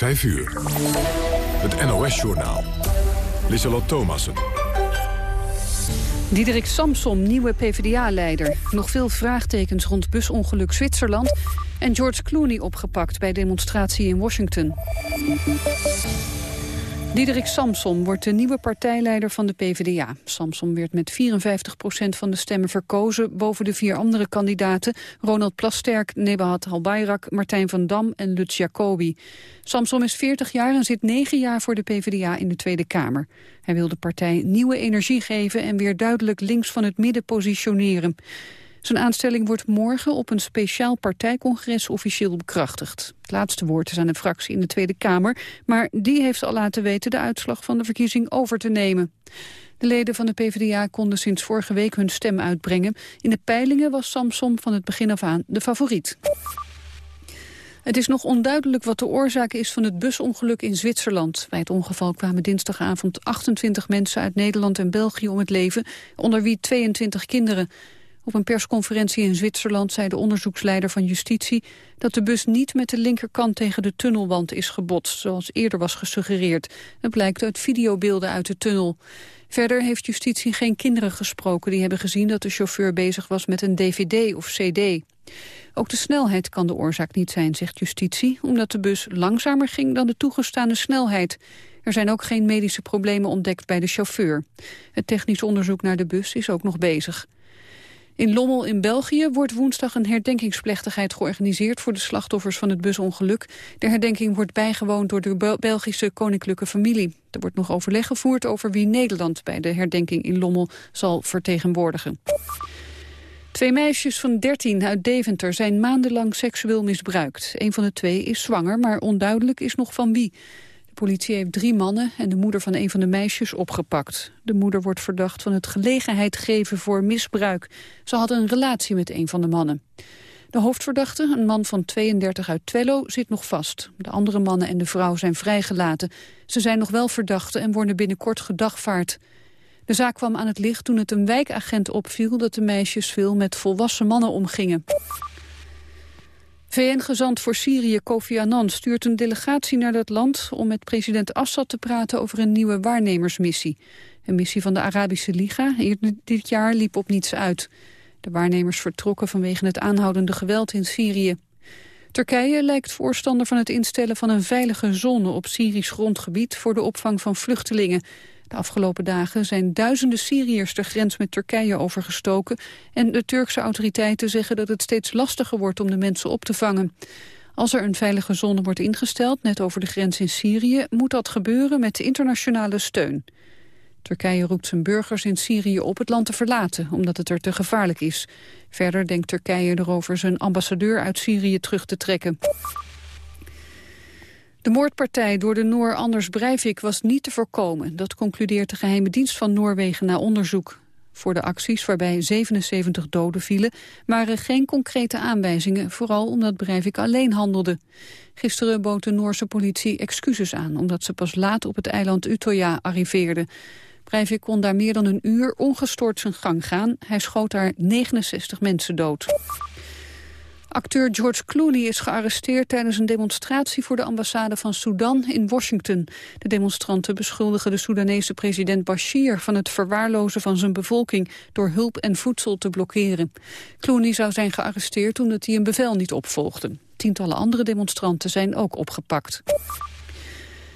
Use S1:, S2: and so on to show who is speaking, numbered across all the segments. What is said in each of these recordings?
S1: 5 uur. Het NOS-journaal. Lissalot Thomassen.
S2: Diederik Samsom, nieuwe PvdA-leider. Nog veel vraagtekens rond busongeluk Zwitserland... en George Clooney opgepakt bij demonstratie in Washington. Diederik Samson wordt de nieuwe partijleider van de PvdA. Samson werd met 54% van de stemmen verkozen... boven de vier andere kandidaten... Ronald Plasterk, Nebahat Halbayrak, Martijn van Dam en Lutz Jacobi. Samson is 40 jaar en zit 9 jaar voor de PvdA in de Tweede Kamer. Hij wil de partij nieuwe energie geven... en weer duidelijk links van het midden positioneren. Zijn aanstelling wordt morgen op een speciaal partijcongres officieel bekrachtigd. Het laatste woord is aan de fractie in de Tweede Kamer, maar die heeft al laten weten de uitslag van de verkiezing over te nemen. De leden van de PvdA konden sinds vorige week hun stem uitbrengen. In de peilingen was Samson van het begin af aan de favoriet. Het is nog onduidelijk wat de oorzaak is van het busongeluk in Zwitserland. Bij het ongeval kwamen dinsdagavond 28 mensen uit Nederland en België om het leven, onder wie 22 kinderen. Op een persconferentie in Zwitserland zei de onderzoeksleider van justitie dat de bus niet met de linkerkant tegen de tunnelwand is gebotst, zoals eerder was gesuggereerd. Dat blijkt uit videobeelden uit de tunnel. Verder heeft justitie geen kinderen gesproken die hebben gezien dat de chauffeur bezig was met een dvd of cd. Ook de snelheid kan de oorzaak niet zijn, zegt justitie, omdat de bus langzamer ging dan de toegestane snelheid. Er zijn ook geen medische problemen ontdekt bij de chauffeur. Het technisch onderzoek naar de bus is ook nog bezig. In Lommel in België wordt woensdag een herdenkingsplechtigheid georganiseerd voor de slachtoffers van het busongeluk. De herdenking wordt bijgewoond door de Belgische koninklijke familie. Er wordt nog overleg gevoerd over wie Nederland bij de herdenking in Lommel zal vertegenwoordigen. Twee meisjes van 13 uit Deventer zijn maandenlang seksueel misbruikt. Een van de twee is zwanger, maar onduidelijk is nog van wie politie heeft drie mannen en de moeder van een van de meisjes opgepakt. De moeder wordt verdacht van het gelegenheid geven voor misbruik. Ze had een relatie met een van de mannen. De hoofdverdachte, een man van 32 uit Twello, zit nog vast. De andere mannen en de vrouw zijn vrijgelaten. Ze zijn nog wel verdachten en worden binnenkort gedagvaard. De zaak kwam aan het licht toen het een wijkagent opviel... dat de meisjes veel met volwassen mannen omgingen. VN-gezant voor Syrië Kofi Annan stuurt een delegatie naar dat land... om met president Assad te praten over een nieuwe waarnemersmissie. Een missie van de Arabische Liga dit jaar liep op niets uit. De waarnemers vertrokken vanwege het aanhoudende geweld in Syrië. Turkije lijkt voorstander van het instellen van een veilige zone op Syrisch grondgebied voor de opvang van vluchtelingen. De afgelopen dagen zijn duizenden Syriërs de grens met Turkije overgestoken... en de Turkse autoriteiten zeggen dat het steeds lastiger wordt om de mensen op te vangen. Als er een veilige zone wordt ingesteld, net over de grens in Syrië... moet dat gebeuren met internationale steun. Turkije roept zijn burgers in Syrië op het land te verlaten... omdat het er te gevaarlijk is. Verder denkt Turkije erover zijn ambassadeur uit Syrië terug te trekken. De moordpartij door de Noor Anders Breivik was niet te voorkomen. Dat concludeert de geheime dienst van Noorwegen na onderzoek. Voor de acties, waarbij 77 doden vielen, waren geen concrete aanwijzingen, vooral omdat Breivik alleen handelde. Gisteren bood de Noorse politie excuses aan, omdat ze pas laat op het eiland Utøya arriveerde. Breivik kon daar meer dan een uur ongestoord zijn gang gaan. Hij schoot daar 69 mensen dood. Acteur George Clooney is gearresteerd tijdens een demonstratie voor de ambassade van Sudan in Washington. De demonstranten beschuldigen de Soedanese president Bashir van het verwaarlozen van zijn bevolking door hulp en voedsel te blokkeren. Clooney zou zijn gearresteerd omdat hij een bevel niet opvolgde. Tientallen andere demonstranten zijn ook opgepakt.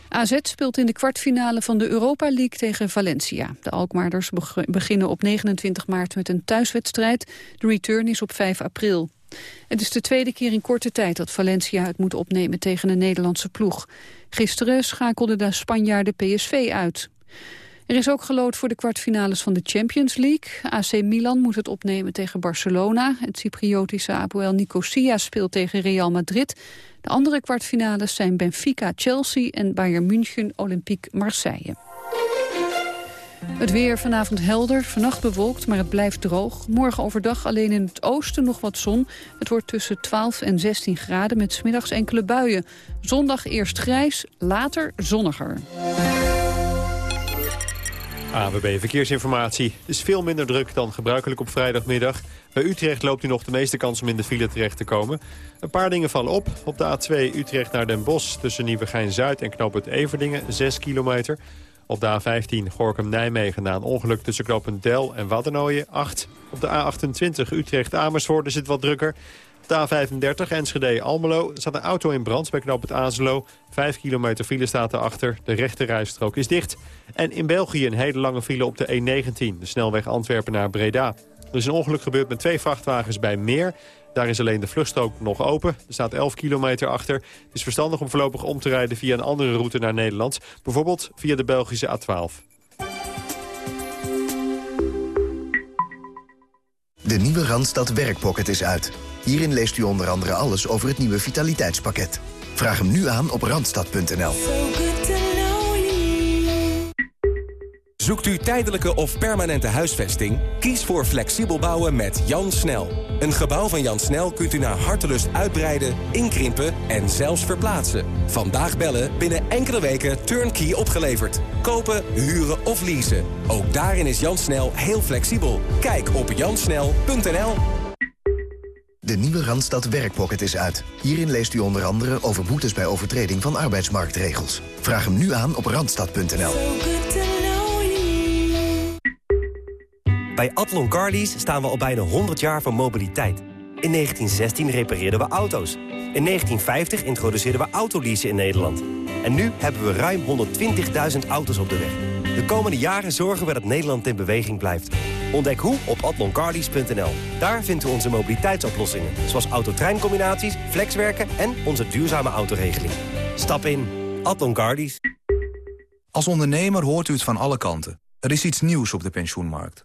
S2: AZ speelt in de kwartfinale van de Europa League tegen Valencia. De Alkmaarders beginnen op 29 maart met een thuiswedstrijd. De return is op 5 april. Het is de tweede keer in korte tijd dat Valencia het moet opnemen tegen een Nederlandse ploeg. Gisteren schakelde de Spanjaarden PSV uit. Er is ook gelood voor de kwartfinales van de Champions League. AC Milan moet het opnemen tegen Barcelona. Het Cypriotische Apoel Nicosia speelt tegen Real Madrid. De andere kwartfinales zijn Benfica-Chelsea en Bayern München-Olympique Marseille. Het weer vanavond helder, vannacht bewolkt, maar het blijft droog. Morgen overdag alleen in het oosten nog wat zon. Het wordt tussen 12 en 16 graden met smiddags enkele buien. Zondag eerst grijs, later zonniger.
S3: AWB Verkeersinformatie. Het is veel minder druk dan gebruikelijk op vrijdagmiddag. Bij Utrecht loopt u nog de meeste kans om in de file terecht te komen. Een paar dingen vallen op. Op de A2 Utrecht naar Den Bosch tussen Nieuwegein-Zuid en knooppunt Everdingen, 6 kilometer. Op de A15 Gorkum-Nijmegen na een ongeluk tussen knooppunt Del en Waddenooien, 8. Op de A28 Utrecht-Amersfoort is het wat drukker. De A35 Enschede-Almelo staat een auto in brand bij knoop het Azelo. Vijf kilometer file staat erachter. De rechte rijstrook is dicht. En in België een hele lange file op de E19. De snelweg Antwerpen naar Breda. Er is een ongeluk gebeurd met twee vrachtwagens bij Meer. Daar is alleen de vluchtstrook nog open. Er staat 11 kilometer achter. Het is verstandig om voorlopig om te rijden via een andere route naar Nederland. Bijvoorbeeld via de Belgische A12.
S4: De nieuwe Randstad Werkpocket is uit. Hierin leest u onder andere alles over het nieuwe vitaliteitspakket. Vraag hem nu aan op randstad.nl.
S5: Zoekt u tijdelijke of permanente huisvesting? Kies voor flexibel bouwen met Jan Snel. Een gebouw van Jan Snel kunt u naar hartelust uitbreiden, inkrimpen en zelfs verplaatsen. Vandaag bellen, binnen enkele weken turnkey opgeleverd. Kopen, huren of leasen. Ook daarin is Jan Snel heel flexibel. Kijk op jansnel.nl.
S4: De nieuwe Randstad Werkpocket is uit. Hierin leest u onder andere over boetes bij overtreding van arbeidsmarktregels. Vraag hem nu aan op randstad.nl.
S6: Bij Atlon Carlies staan we al bijna 100 jaar van mobiliteit. In 1916 repareerden we auto's. In 1950 introduceerden we autoleasen in Nederland. En nu hebben we ruim 120.000 auto's op de weg. De komende jaren zorgen we dat Nederland in beweging blijft. Ontdek hoe op atloncarlies.nl. Daar vindt u onze mobiliteitsoplossingen. Zoals autotreincombinaties, flexwerken en onze duurzame autoregeling. Stap in. Atlon Carlies.
S7: Als ondernemer hoort u het van alle kanten. Er is iets nieuws op de pensioenmarkt.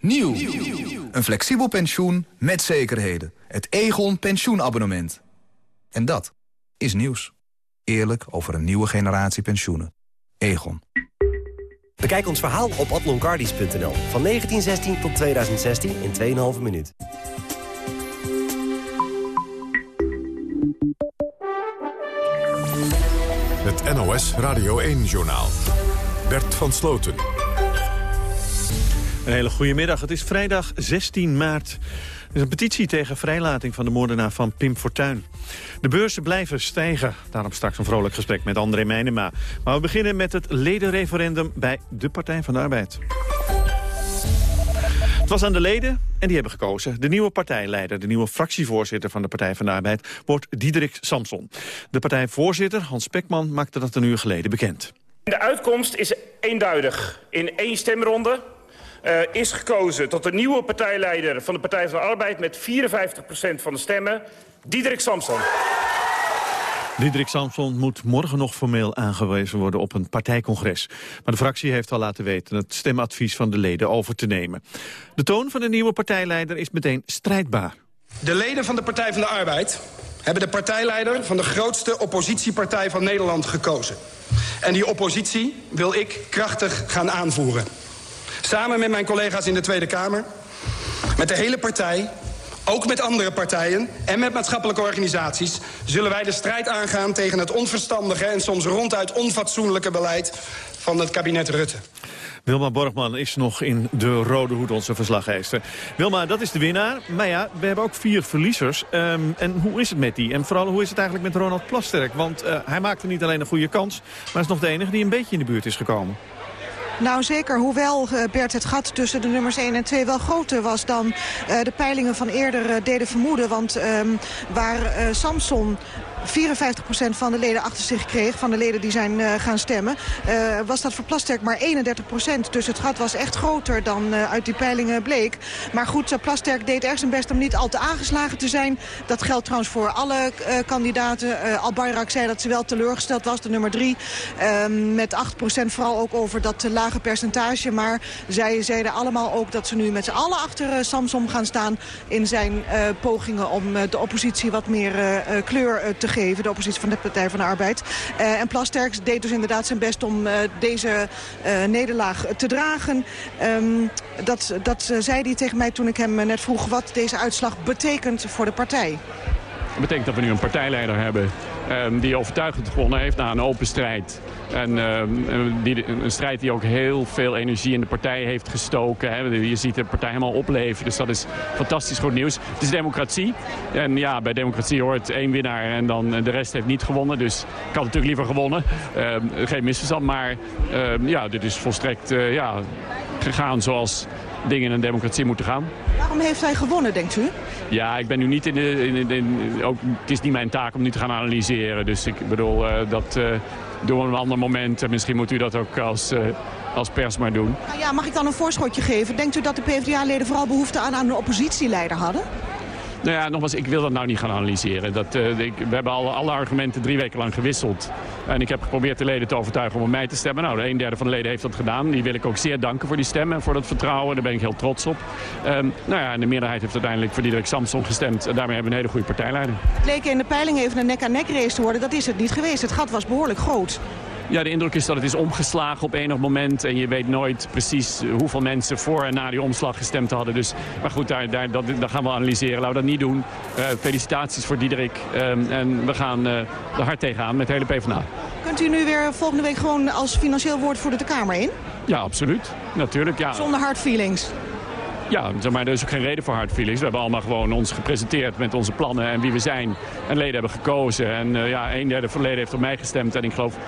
S7: Nieuw. Een flexibel pensioen met zekerheden. Het Egon pensioenabonnement. En dat is nieuws. Eerlijk over een nieuwe generatie pensioenen. Egon.
S6: Bekijk ons verhaal op atloncardies.nl. Van 1916 tot 2016 in 2,5 minuut.
S1: Het NOS Radio 1-journaal. Bert van Sloten.
S8: Een hele goede middag. Het is vrijdag 16 maart. Er is een petitie tegen vrijlating van de moordenaar van Pim Fortuyn. De beurzen blijven stijgen. Daarom straks een vrolijk gesprek met André Meijnema. Maar we beginnen met het ledenreferendum bij de Partij van de Arbeid. Het was aan de leden en die hebben gekozen. De nieuwe partijleider, de nieuwe fractievoorzitter van de Partij van de Arbeid... wordt Diederik Samson. De partijvoorzitter, Hans Spekman, maakte dat een uur geleden bekend.
S9: De uitkomst is eenduidig. In één stemronde uh, is gekozen tot de nieuwe partijleider van de Partij van de Arbeid... met 54% van de stemmen, Diederik Samson.
S8: Diederik Samson moet morgen nog formeel aangewezen worden op een partijcongres. Maar de fractie heeft al laten weten het stemadvies van de leden over te nemen. De toon van de nieuwe partijleider is meteen strijdbaar.
S10: De leden van de Partij van de Arbeid hebben de partijleider van de grootste oppositiepartij van Nederland gekozen. En die oppositie wil ik krachtig gaan aanvoeren. Samen met mijn collega's in de Tweede Kamer, met de hele partij... ook met andere partijen en met maatschappelijke organisaties... zullen wij de strijd aangaan tegen het onverstandige... en soms ronduit onfatsoenlijke beleid van het kabinet Rutte.
S8: Wilma Borgman is nog in de rode hoed, onze verslaggever. Wilma, dat is de winnaar. Maar ja, we hebben ook vier verliezers. Um, en hoe is het met die? En vooral, hoe is het eigenlijk met Ronald Plasterk? Want uh, hij maakte niet alleen een goede kans... maar is nog de enige die een beetje in de buurt is gekomen.
S11: Nou zeker, hoewel uh, Bert het gat tussen de nummers 1 en 2 wel groter was dan uh, de peilingen van eerder uh, deden vermoeden. Want um, waar Samson 54% van de leden achter zich kreeg, van de leden die zijn gaan stemmen, was dat voor Plasterk maar 31%. Dus het gat was echt groter dan uit die peilingen bleek. Maar goed, Plasterk deed erg zijn best om niet al te aangeslagen te zijn. Dat geldt trouwens voor alle kandidaten. Al Bayrak zei dat ze wel teleurgesteld was, de nummer drie. Ehm, met 8% vooral ook over dat lage percentage. Maar zij zeiden allemaal ook dat ze nu met z'n allen achter Samsom gaan staan... in zijn pogingen om de oppositie wat meer kleur te De oppositie van de Partij van de Arbeid. en Plasterk deed dus inderdaad zijn best om deze nederlaag te dragen. Um, dat, dat zei hij tegen mij toen ik hem net vroeg wat deze uitslag betekent voor de partij.
S12: Dat betekent dat we nu een partijleider hebben die overtuigend gewonnen heeft na een open strijd. En um, die, een strijd die ook heel veel energie in de partij heeft gestoken. Hè. Je ziet de partij helemaal opleven, dus dat is fantastisch goed nieuws. Het is democratie. En ja, bij democratie hoort één winnaar en dan de rest heeft niet gewonnen. Dus ik had natuurlijk liever gewonnen. geen misverstand, maar ja, dit is volstrekt uh, ja, gegaan zoals dingen in een democratie moeten gaan.
S11: Waarom heeft hij gewonnen, denkt u?
S12: Ja, ik ben nu niet in de... In, in, ook, het is niet mijn taak om nu te gaan analyseren. Dus ik bedoel, uh, dat uh, doen we op een ander moment. Misschien moet u dat ook als... Uh, als pers maar doen.
S11: Nou ja, mag ik dan een voorschotje geven? Denkt u dat de PvdA-leden vooral behoefte aan, aan een oppositieleider hadden?
S12: Nou ja, nogmaals, ik wil dat nou niet gaan analyseren. Dat, uh, ik, we hebben alle, alle argumenten drie weken lang gewisseld. En ik heb geprobeerd de leden te overtuigen om op mij te stemmen. Nou, de een derde van de leden heeft dat gedaan. Die wil ik ook zeer danken voor die stem en voor dat vertrouwen. Daar ben ik heel trots op. Um, nou ja, en de meerderheid heeft uiteindelijk voor Diederik Samson gestemd. En daarmee hebben we een hele goede partijleider.
S11: Het leek in de peiling even een nek-aan-nek -nek race te worden. Dat is het niet geweest. Het gat was behoorlijk groot.
S12: Ja, de indruk is dat het is omgeslagen op enig moment. En je weet nooit precies hoeveel mensen voor en na die omslag gestemd hadden. Dus, maar goed, daar, daar, dat, gaan we analyseren. Laten we dat niet doen. Uh, felicitaties voor Diederik. Um, en we gaan uh, er hard tegenaan met de hele PvdA.
S11: Kunt u nu weer volgende week gewoon als financieel woordvoerder de Kamer in?
S12: Ja, absoluut. Natuurlijk, ja.
S11: Zonder hard feelings?
S12: Ja, zeg maar, er is ook geen reden voor hard feelings. We hebben allemaal gewoon ons gepresenteerd met onze plannen en wie we zijn. En leden hebben gekozen. En uh, ja, een derde van de leden heeft op mij gestemd. En ik geloof 54%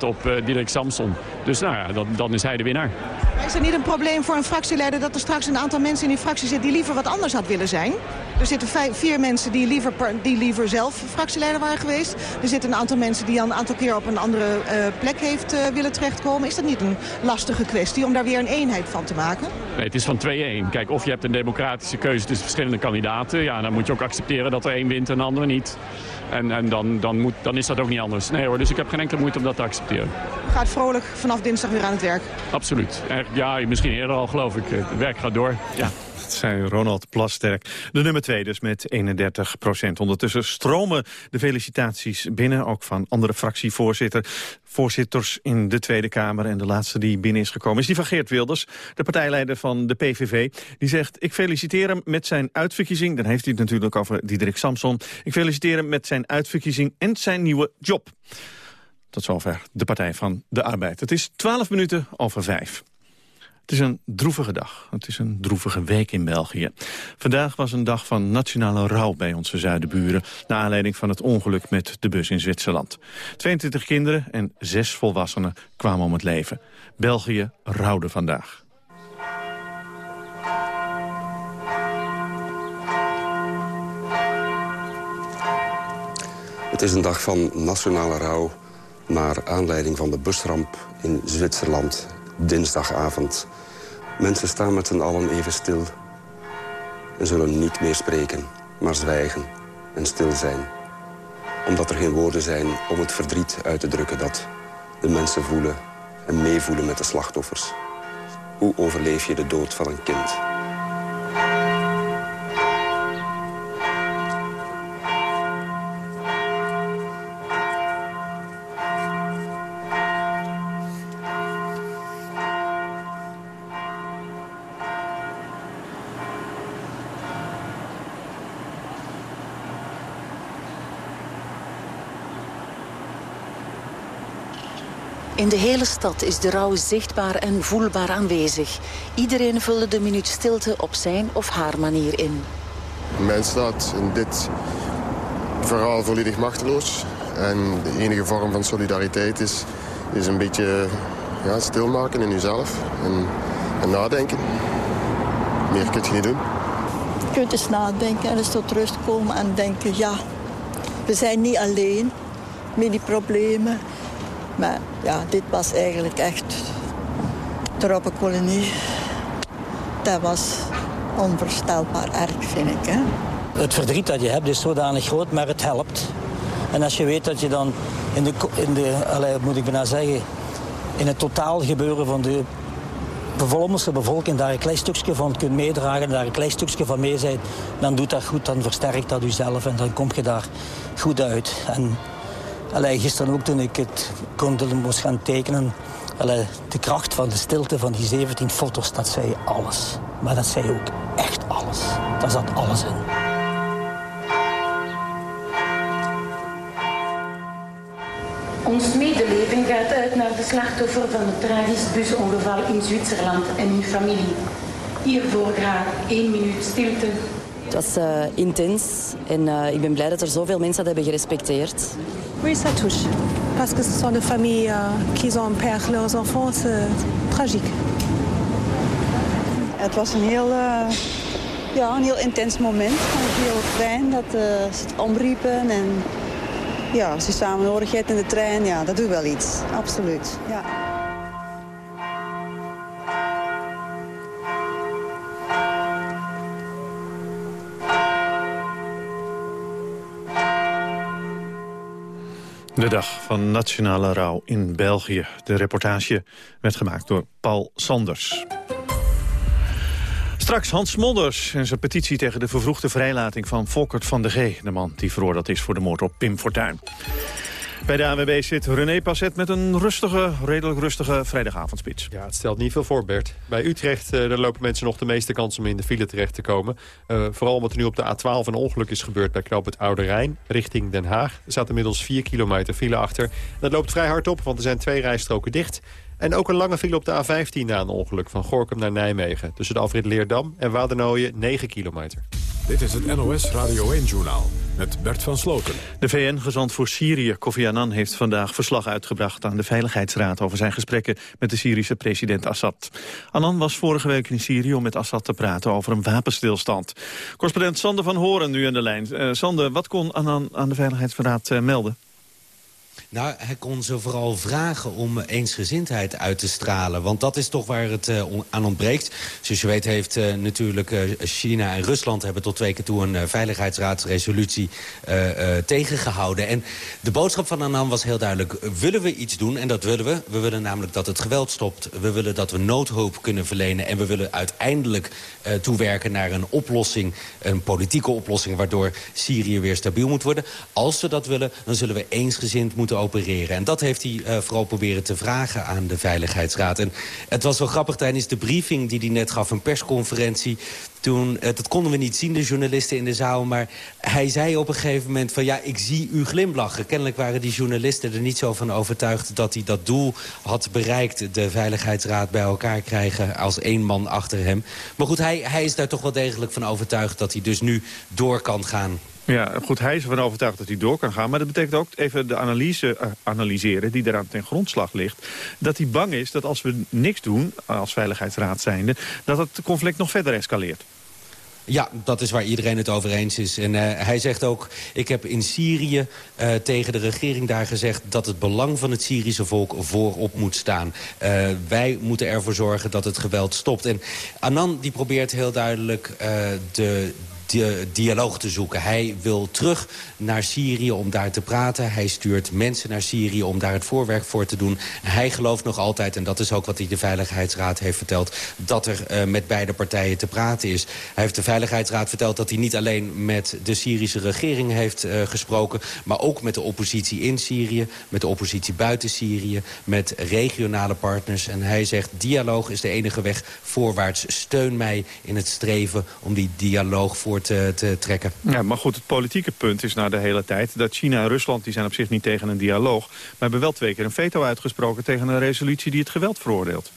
S12: op uh, Dirk Samson. Dus nou ja, dan, dan is hij de winnaar.
S11: Is er niet een probleem voor een fractieleider dat er straks een aantal mensen in die fractie zitten die liever wat anders had willen zijn? Er zitten vijf, vier mensen die liever, die liever zelf fractieleider waren geweest. Er zitten een aantal mensen die al een aantal keer op een andere uh, plek heeft willen terechtkomen. Is dat niet een lastige kwestie om daar weer een eenheid van te maken?
S12: Nee, het is van 2-1. Kijk, of je hebt een democratische keuze tussen verschillende kandidaten. Ja, dan moet je ook accepteren dat er één wint en de andere niet. En, en dan, dan, moet, dan is dat ook niet anders. Nee hoor, dus ik heb geen enkele moeite om dat te accepteren.
S11: Gaat vrolijk vanaf dinsdag weer aan het werk?
S12: Absoluut. Ja, misschien eerder al geloof ik. Het werk gaat door. Ja
S8: zei Ronald Plasterk. De nummer 2 dus met 31 procent. Ondertussen stromen de felicitaties binnen, ook van andere fractievoorzitter, voorzitters in de Tweede Kamer. En de laatste die binnen is gekomen is die van Geert Wilders, de partijleider van de PVV. Die zegt, ik feliciteer hem met zijn uitverkiezing. Dan heeft hij het natuurlijk over Diederik Samson. Ik feliciteer hem met zijn uitverkiezing en zijn nieuwe job. Tot zover de Partij van de Arbeid. Het is 12 minuten over 5. Het is een droevige dag. Het is een droevige week in België. Vandaag was een dag van nationale rouw bij onze zuidenburen... na aanleiding van het ongeluk met de bus in Zwitserland. 22 kinderen en 6 volwassenen kwamen om het leven. België rouwde vandaag.
S13: Het is een dag van nationale rouw... naar aanleiding van de busramp in Zwitserland dinsdagavond. Mensen staan met z'n allen even stil. En zullen niet meer spreken, maar zwijgen en stil zijn. Omdat er geen woorden zijn om het verdriet uit te drukken dat de mensen voelen en meevoelen met de slachtoffers. Hoe overleef je de dood van een kind?
S14: In de hele stad is de rouw zichtbaar en voelbaar aanwezig. Iedereen vulde de minuut stilte op zijn of haar manier in.
S15: Men staat in dit verhaal volledig machteloos. En de enige vorm van solidariteit is, is een beetje ja, stilmaken in jezelf en, en nadenken. Meer kun je niet doen.
S16: Je kunt eens nadenken en eens tot rust komen en denken... ja, we zijn niet alleen met die problemen. Maar ja, dit was eigenlijk echt troppenkolonie. Dat was onvoorstelbaar erg, vind ik.
S17: Het verdriet dat je hebt is zodanig groot, maar het helpt. En als je weet dat je dan in de, in de allez, moet ik bijna zeggen, in het totaal gebeuren van de de bevolking daar een klein stukje van kunt meedragen... daar een klein stukje van mee zijn, dan doet dat goed, dan versterkt dat jezelf... en dan kom je daar goed uit. En allee, gisteren ook toen ik het kon moest gaan tekenen... Allee, de kracht van de stilte van die 17 foto's, dat zei alles. Maar dat zei ook echt alles. Daar zat alles in.
S18: Ons medeleven gaat uit naar de slachtoffer van het tragisch busongeval in Zwitserland en hun familie. Hiervoor graag één minuut stilte.
S19: Het was uh, intens en uh, ik ben blij dat er zoveel mensen dat hebben gerespecteerd.
S20: Oui, ça touche. Parce que ce sont des familles uh, qui ont perdu leurs enfants, c'est tragique.
S21: Het was een heel, uh, ja, een heel intens moment. Heel fijn dat uh, ze het omriepen en ja, je samenhorigheid in de trein, ja, dat doet wel iets. Absoluut, ja.
S8: De dag van nationale rouw in België. De reportage werd gemaakt door Paul Sanders. Straks Hans Molders en zijn petitie tegen de vervroegde vrijlating van Volkert van de G. De man die veroordeeld is voor de moord op Pim Fortuyn. Bij de ANWB zit René Passet met een rustige, redelijk rustige vrijdagavondspits.
S3: Ja, het stelt niet veel voor, Bert. Bij Utrecht daar lopen mensen nog de meeste kans om in de file terecht te komen. Uh, vooral omdat er nu op de A12 een ongeluk is gebeurd bij knoop het Oude Rijn richting Den Haag. Er staat inmiddels 4 kilometer file achter. Dat loopt vrij hard op, want er zijn twee rijstroken dicht. En ook een lange file op de A15 na een ongeluk van Gorkum naar Nijmegen. Tussen de afrit Leerdam en Wadernooien 9 kilometer.
S1: Dit is het NOS Radio 1-journaal met Bert van Sloten.
S8: De VN-gezant voor Syrië, Kofi Annan, heeft vandaag verslag uitgebracht aan de Veiligheidsraad over zijn gesprekken met de Syrische president Assad. Annan was vorige week in Syrië om met Assad te praten over een wapenstilstand. Correspondent Sander van Horen nu aan de lijn. Uh, Sander, wat kon Annan aan de Veiligheidsraad uh, melden?
S22: Nou, hij kon ze vooral vragen om eensgezindheid uit te stralen. Want dat is toch waar het uh, aan ontbreekt. Zoals je weet heeft uh, natuurlijk uh, China en Rusland... hebben tot twee keer toe een veiligheidsraadsresolutie tegengehouden. En de boodschap van Annan was heel duidelijk. Willen we iets doen? En dat willen we. We willen namelijk dat het geweld stopt. We willen dat we noodhulp kunnen verlenen. En we willen uiteindelijk toewerken naar een oplossing. Een politieke oplossing waardoor Syrië weer stabiel moet worden. Als we dat willen, dan zullen we eensgezind moeten opereren. En dat heeft hij uh, vooral proberen te vragen aan de Veiligheidsraad. En het was wel grappig tijdens de briefing die hij net gaf, een persconferentie... Toen, uh, dat konden we niet zien, de journalisten in de zaal... maar hij zei op een gegeven moment van... ja, ik zie u glimlachen. Kennelijk waren die journalisten er niet zo van overtuigd... dat hij dat doel had bereikt, de Veiligheidsraad bij elkaar krijgen... als één man achter hem. Maar goed, hij, hij is daar toch wel degelijk van overtuigd... dat hij dus nu door kan gaan
S8: ja, goed, hij is ervan overtuigd dat hij door kan gaan. Maar dat betekent ook even de analyse uh, analyseren die eraan ten grondslag ligt. Dat hij bang is dat als we niks doen, als Veiligheidsraad zijnde... dat het conflict nog verder escaleert.
S22: Ja, dat is waar iedereen het over eens is. En uh, hij zegt ook, ik heb in Syrië uh, tegen de regering daar gezegd... dat het belang van het Syrische volk voorop moet staan. Wij moeten ervoor zorgen dat het geweld stopt. En Annan die probeert heel duidelijk de dialoog te zoeken. Hij wil terug naar Syrië om daar te praten. Hij stuurt mensen naar Syrië om daar het voorwerk voor te doen. Hij gelooft nog altijd, en dat is ook wat hij de Veiligheidsraad heeft verteld... dat er uh, met beide partijen te praten is. Hij heeft de Veiligheidsraad verteld dat hij niet alleen met de Syrische regering heeft uh, gesproken... maar ook met de oppositie in Syrië, met de oppositie buiten Syrië... met regionale partners. En hij zegt, dialoog is de enige weg voorwaarts. Steun mij in het streven om die dialoog voor te, te trekken.
S8: Ja, maar goed, het politieke punt is na de hele tijd... dat China en Rusland die zijn op zich niet tegen een dialoog... maar hebben wel twee keer een veto uitgesproken tegen een resolutie die het geweld veroordeelt.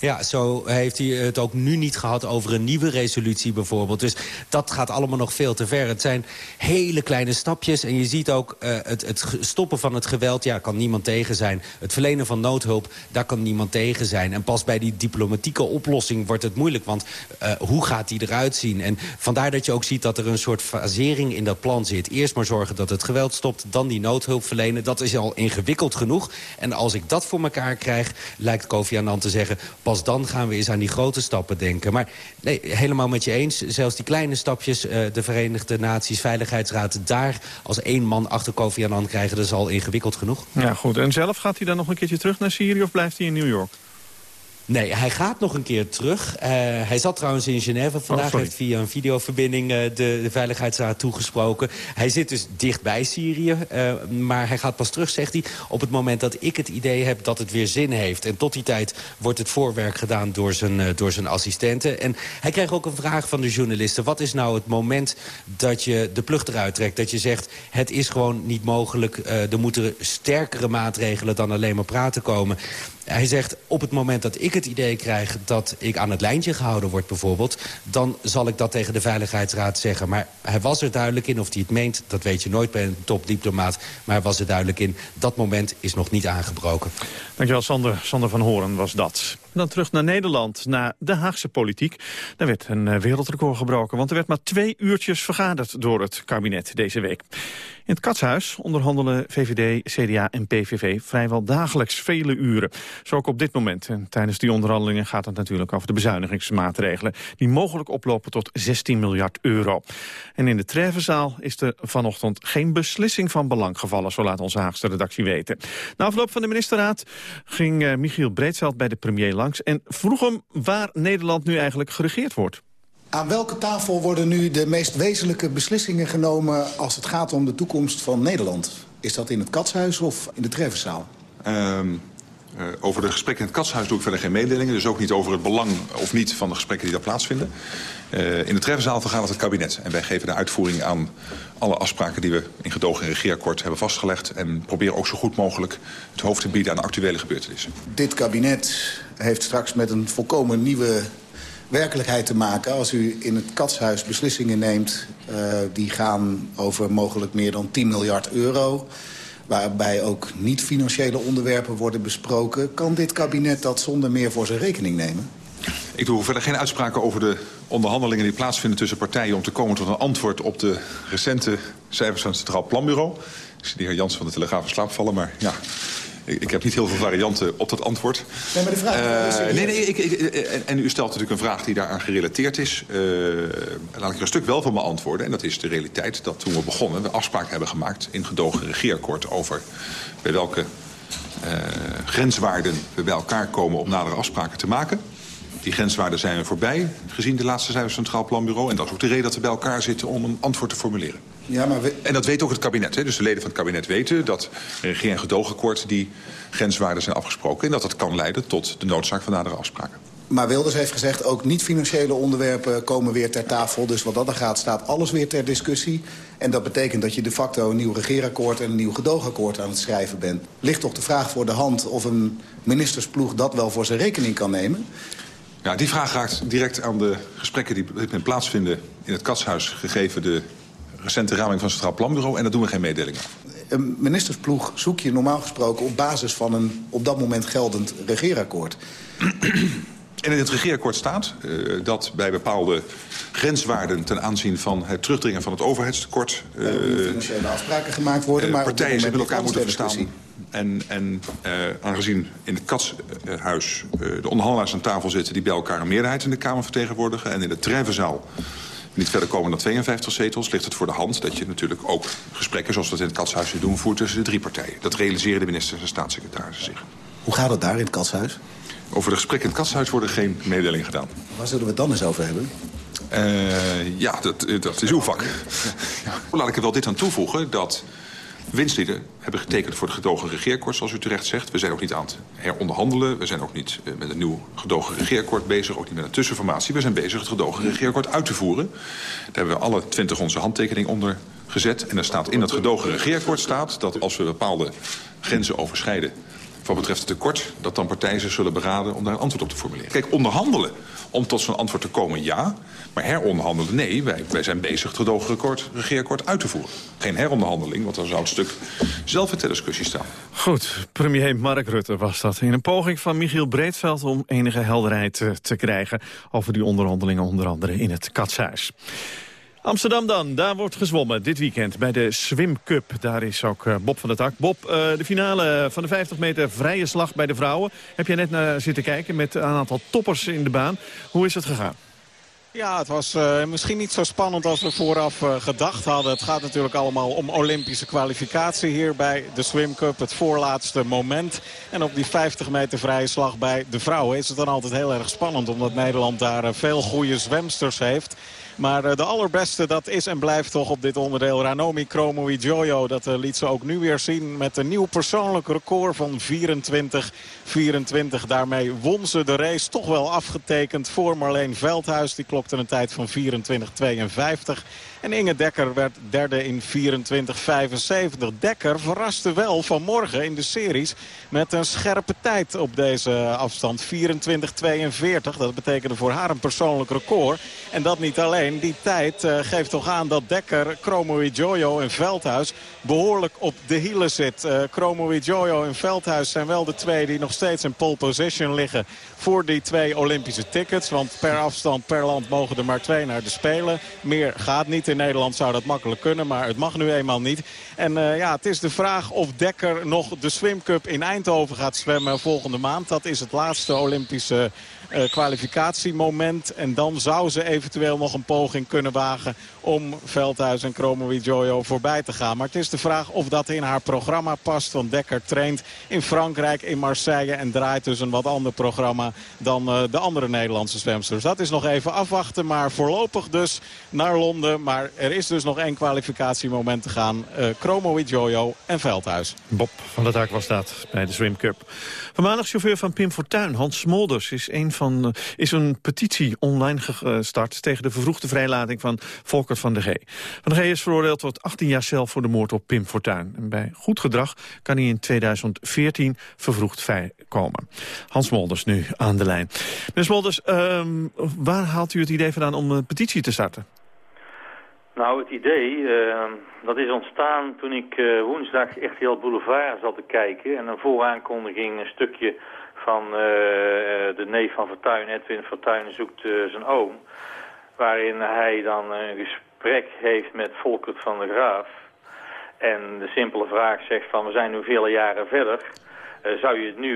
S22: Ja, zo heeft hij het ook nu niet gehad over een nieuwe resolutie bijvoorbeeld. Dus dat gaat allemaal nog veel te ver. Het zijn hele kleine stapjes en je ziet ook uh, het, het stoppen van het geweld... ja, kan niemand tegen zijn. Het verlenen van noodhulp, daar kan niemand tegen zijn. En pas bij die diplomatieke oplossing wordt het moeilijk. Want uh, hoe gaat die eruit zien? En vandaar dat je ook ziet dat er een soort fasering in dat plan zit. Eerst maar zorgen dat het geweld stopt, dan die noodhulp verlenen. Dat is al ingewikkeld genoeg. En als ik dat voor elkaar krijg, lijkt Kofi Annan te zeggen pas dan gaan we eens aan die grote stappen denken. Maar nee, helemaal met je eens. Zelfs die kleine stapjes, uh, de Verenigde Naties Veiligheidsraad... daar als één man achter Kofi Annan krijgen, dat is al ingewikkeld genoeg.
S8: Ja, goed. En zelf gaat hij dan nog een keertje terug naar Syrië of blijft hij in New York?
S22: Nee, hij gaat nog een keer terug. Uh, hij zat trouwens in Genève. Vandaag oh, heeft via een videoverbinding uh, de, de Veiligheidsraad toegesproken. Hij zit dus dichtbij Syrië. Uh, maar hij gaat pas terug, zegt hij, op het moment dat ik het idee heb dat het weer zin heeft. En tot die tijd wordt het voorwerk gedaan door zijn, door zijn assistenten. En hij kreeg ook een vraag van de journalisten. Wat is nou het moment dat je de plucht eruit trekt? Dat je zegt, het is gewoon niet mogelijk. er moeten sterkere maatregelen dan alleen maar praten komen. Hij zegt, op het moment dat ik het idee krijg dat ik aan het lijntje gehouden word bijvoorbeeld... dan zal ik dat tegen de Veiligheidsraad zeggen. Maar hij was er duidelijk in, of hij het meent, dat weet je nooit bij een topdiplomaat... maar hij was er duidelijk in, dat moment is nog niet aangebroken.
S8: Dankjewel, Sander. Sander van Horen was dat. Dan terug naar Nederland, naar de Haagse politiek. Daar werd een eh, wereldrecord gebroken, want er werd maar twee uurtjes vergaderd door het kabinet deze week. In het Katshuis onderhandelen VVD, CDA en PVV vrijwel dagelijks vele uren. Zo ook op dit moment. En tijdens die onderhandelingen gaat het natuurlijk over de bezuinigingsmaatregelen... die mogelijk oplopen tot 16 miljard euro. En in de Trevenzaal is er vanochtend geen beslissing van belang gevallen... zo laat onze Haagse redactie weten. Na afloop van de ministerraad ging uh, Michiel Breedveld bij de premier langs... en vroeg hem waar Nederland nu eigenlijk geregeerd wordt.
S23: Aan welke tafel worden nu de meest wezenlijke beslissingen genomen... als het gaat om de toekomst van Nederland? Is dat in het Katshuis of in de Trevenzaal?
S24: Um, uh, over de gesprekken in het Katshuis doe ik verder geen mededelingen. Dus ook niet over het belang of niet van de gesprekken die daar plaatsvinden. Uh, in de Treffenzaal vergadert het kabinet. En wij geven de uitvoering aan alle afspraken die we in gedogen en regeerakkoord hebben vastgelegd. En proberen ook zo goed mogelijk het hoofd te bieden aan de actuele gebeurtenissen.
S23: Dit kabinet heeft straks met een volkomen nieuwe werkelijkheid te maken. Als u in het katshuis beslissingen neemt... Uh, die gaan over mogelijk meer dan 10 miljard euro... waarbij ook niet-financiële onderwerpen worden besproken... kan dit kabinet dat zonder meer voor zijn rekening nemen?
S24: Ik doe verder geen uitspraken over de onderhandelingen die plaatsvinden tussen partijen... om te komen tot een antwoord op de recente cijfers van het Centraal Planbureau. Ik zie de heer Jans van de Telegraaf in slaap vallen, maar ja... Ik heb niet heel veel varianten op dat antwoord.
S23: Nee, maar de vraag...
S24: Uh, nee, nee, ik, ik, en, en, u stelt natuurlijk een vraag die daaraan gerelateerd is. Uh, laat ik er een stuk wel van beantwoorden. En dat is de realiteit dat toen we begonnen... we afspraken hebben gemaakt in gedogen regeerakkoord... over bij welke uh, grenswaarden we bij elkaar komen om nadere afspraken te maken. Die grenswaarden zijn we voorbij, gezien de laatste cijfers van het Centraal Planbureau. En dat is ook de reden dat we bij elkaar zitten om een antwoord te formuleren.
S23: Ja, maar we...
S24: En dat weet ook het kabinet. Hè? Dus de leden van het kabinet weten dat er geen en gedoogakkoord... die grenswaarden zijn afgesproken. En dat dat kan leiden tot de noodzaak van nadere afspraken.
S23: Maar Wilders heeft gezegd, ook niet-financiële onderwerpen komen weer ter tafel. Dus wat dat er gaat, staat alles weer ter discussie. En dat betekent dat je de facto een nieuw regeerakkoord... en een nieuw gedoogakkoord aan het schrijven bent. Ligt toch de vraag voor de hand of een ministersploeg dat wel voor zijn rekening kan nemen?
S24: Ja, die vraag raakt direct aan de gesprekken die plaatsvinden in het Katshuis... gegeven de recente raming van het Centraal Planbureau. En daar doen we geen mededelingen.
S23: Een ministersploeg zoek je normaal gesproken op basis van een op dat moment geldend regeerakkoord.
S24: En in het regeerakkoord staat uh, dat bij bepaalde grenswaarden... ten aanzien van het terugdringen van het overheidstekort...
S23: Uh, financiële afspraken gemaakt worden, maar
S24: partijen zich met elkaar moeten verstaan. En, en uh, aangezien in het Katshuis de onderhandelaars aan tafel zitten... die bij elkaar een meerderheid in de Kamer vertegenwoordigen... en in de Treffenzaal niet verder komen dan 52 zetels... ligt het voor de hand dat je natuurlijk ook gesprekken... zoals we dat in het Katshuis doen, voert tussen de drie partijen. Dat realiseren de ministers en staatssecretarissen zich.
S23: Hoe gaat het daar in het Katshuis?
S24: Over de gesprekken in het Katshuis worden geen mededelingen gedaan.
S23: Waar zullen we het dan eens over hebben?
S24: Uh, ja, dat, dat is uw vak. Ja. Laat ik er wel dit aan toevoegen, dat winstlieden hebben getekend voor het gedogen regeerakkoord, zoals u terecht zegt. We zijn ook niet aan het heronderhandelen. We zijn ook niet uh, met een nieuw gedogen regeerakkoord bezig. Ook niet met een tussenformatie. We zijn bezig het gedogen regeerakkoord uit te voeren. Daar hebben we alle twintig onze handtekening onder gezet. En er staat in het gedogen regeerakkoord staat dat als we bepaalde grenzen overschrijden wat betreft het tekort... dat dan partijen zich zullen beraden om daar een antwoord op te formuleren. Kijk, onderhandelen om tot zo'n antwoord te komen, ja. Maar heronderhandelen, nee. Wij, wij zijn bezig het gedoogrecord, regeerakkoord uit te voeren. Geen heronderhandeling, want dan zou het stuk zelf ter discussie staan.
S8: Goed, premier Mark Rutte was dat. In een poging van Michiel Breedveld om enige helderheid te, te krijgen... over die onderhandelingen onder andere in het Katshuis. Amsterdam dan, daar wordt gezwommen dit weekend bij de Swim Cup. Daar is ook uh, Bob van der Tak. Bob, uh, de finale van de 50 meter vrije slag bij de vrouwen. Heb jij net naar zitten kijken met een aantal toppers in de baan. Hoe is het gegaan?
S25: Ja, het was uh, misschien niet zo spannend als we vooraf uh, gedacht hadden. Het gaat natuurlijk allemaal om Olympische kwalificatie hier bij de Swim Cup. Het voorlaatste moment. En op die 50 meter vrije slag bij de vrouwen is het dan altijd heel erg spannend. Omdat Nederland daar uh, veel goede zwemsters heeft. Maar uh, de allerbeste, dat is en blijft toch op dit onderdeel Ranomi Kromo Jojo. Dat uh, liet ze ook nu weer zien met een nieuw persoonlijk record van 24-24. Daarmee won ze de race toch wel afgetekend voor Marleen Veldhuis. Die klokte een tijd van 24-52. En Inge Dekker werd derde in 24-75. Dekker verraste wel vanmorgen in de series met een scherpe tijd op deze afstand. 24-42. Dat betekende voor haar een persoonlijk record. En dat niet alleen. Die tijd uh, geeft toch aan dat Dekker, Chromo Jojo en Veldhuis behoorlijk op de hielen zit. Uh, Chromo Jojo en Veldhuis zijn wel de twee die nog steeds in pole position liggen voor die twee Olympische tickets. Want per afstand, per land mogen er maar twee naar de Spelen. Meer gaat niet. In Nederland zou dat makkelijk kunnen, maar het mag nu eenmaal niet. En uh, ja, het is de vraag of Dekker nog de Swim Cup in Eindhoven gaat zwemmen volgende maand. Dat is het laatste Olympische kwalificatiemoment. En dan zou ze eventueel nog een poging kunnen wagen om Veldhuis en Chromo Jojo voorbij te gaan. Maar het is de vraag of dat in haar programma past. Want Dekker traint in Frankrijk, in Marseille en draait dus een wat ander programma dan uh, de andere Nederlandse zwemsters. Dat is nog even afwachten, maar voorlopig dus naar Londen. Maar er is dus nog één kwalificatiemoment te gaan. Uh, Chromo Jojo en Veldhuis.
S8: Bob van der Dak was dat bij de Swim Cup. Vanmiddag chauffeur van Pim Fortuyn, Hans Smolders, is, een van, uh, is een petitie online gestart tegen de vervroegde vrijlating van Volker van de G. Van de G is veroordeeld tot 18 jaar cel voor de moord op Pim Fortuyn. En bij goed gedrag kan hij in 2014 vervroegd vrijkomen. Hans Smolders nu aan de lijn. Meneer Smolders, um, waar haalt u het idee vandaan om een petitie te starten?
S26: Nou, het idee, uh, dat is ontstaan toen ik uh, woensdag echt heel boulevard zat te kijken. En een vooraankondiging, een stukje van uh, de neef van Fortuyn, Edwin Fortuyn, zoekt zijn oom. Waarin hij dan een gesprek heeft met Volkert van der Graaf. En de simpele vraag zegt van, we zijn nu vele jaren verder. zou je het nu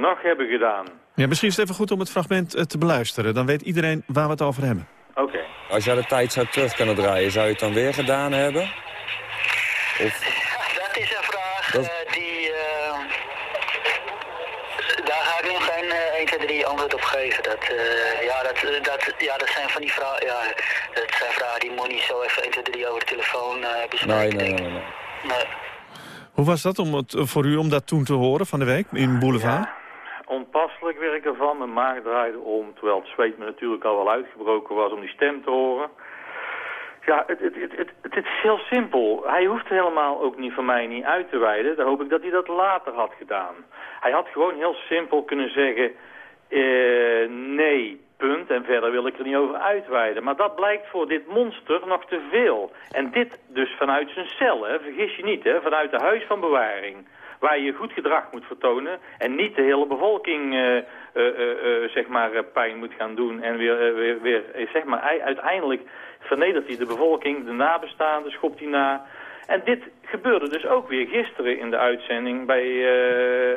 S26: nog hebben gedaan?
S8: Ja, misschien is het even goed om het fragment te beluisteren. Dan weet iedereen waar we het over hebben.
S26: Oké. Okay.
S27: Als jij de tijd zou terug kunnen draaien, zou je het dan weer gedaan hebben?
S28: Of... Dat is een vraag dat... uh, die... Uh, daar ga ik nog geen uh, 1, 2, 3 antwoord op geven. Dat, uh, ja, dat, dat, ja, dat zijn van die vragen... Ja, dat zijn vragen die moet niet zo even 1, 2, 3 over de telefoon bespreken.
S27: Nee, nee, nee, nee,
S26: nee.
S8: Hoe was dat om het, voor u om dat toen te horen van de week in Boulevard?
S26: Ja onpasselijk werk ervan. Mijn maag draaide om, terwijl het zweet me natuurlijk al wel uitgebroken was om die stem te horen. Ja, het, het, het, het, het is heel simpel. Hij hoeft helemaal ook niet van mij niet uit te wijden. Dan hoop ik dat hij dat later had gedaan. Hij had gewoon heel simpel kunnen zeggen... Uh, nee, punt. En verder wil ik er niet over uitweiden. Maar dat blijkt voor dit monster nog te veel. En dit dus vanuit zijn cel, hè. vergis je niet, hè. vanuit de huis van bewaring waar je goed gedrag moet vertonen en niet de hele bevolking uh, uh, uh, zeg maar pijn moet gaan doen en weer, weer, weer zeg maar uiteindelijk vernedert hij de bevolking, de nabestaanden, schopt hij na. En dit gebeurde dus ook weer gisteren in de uitzending bij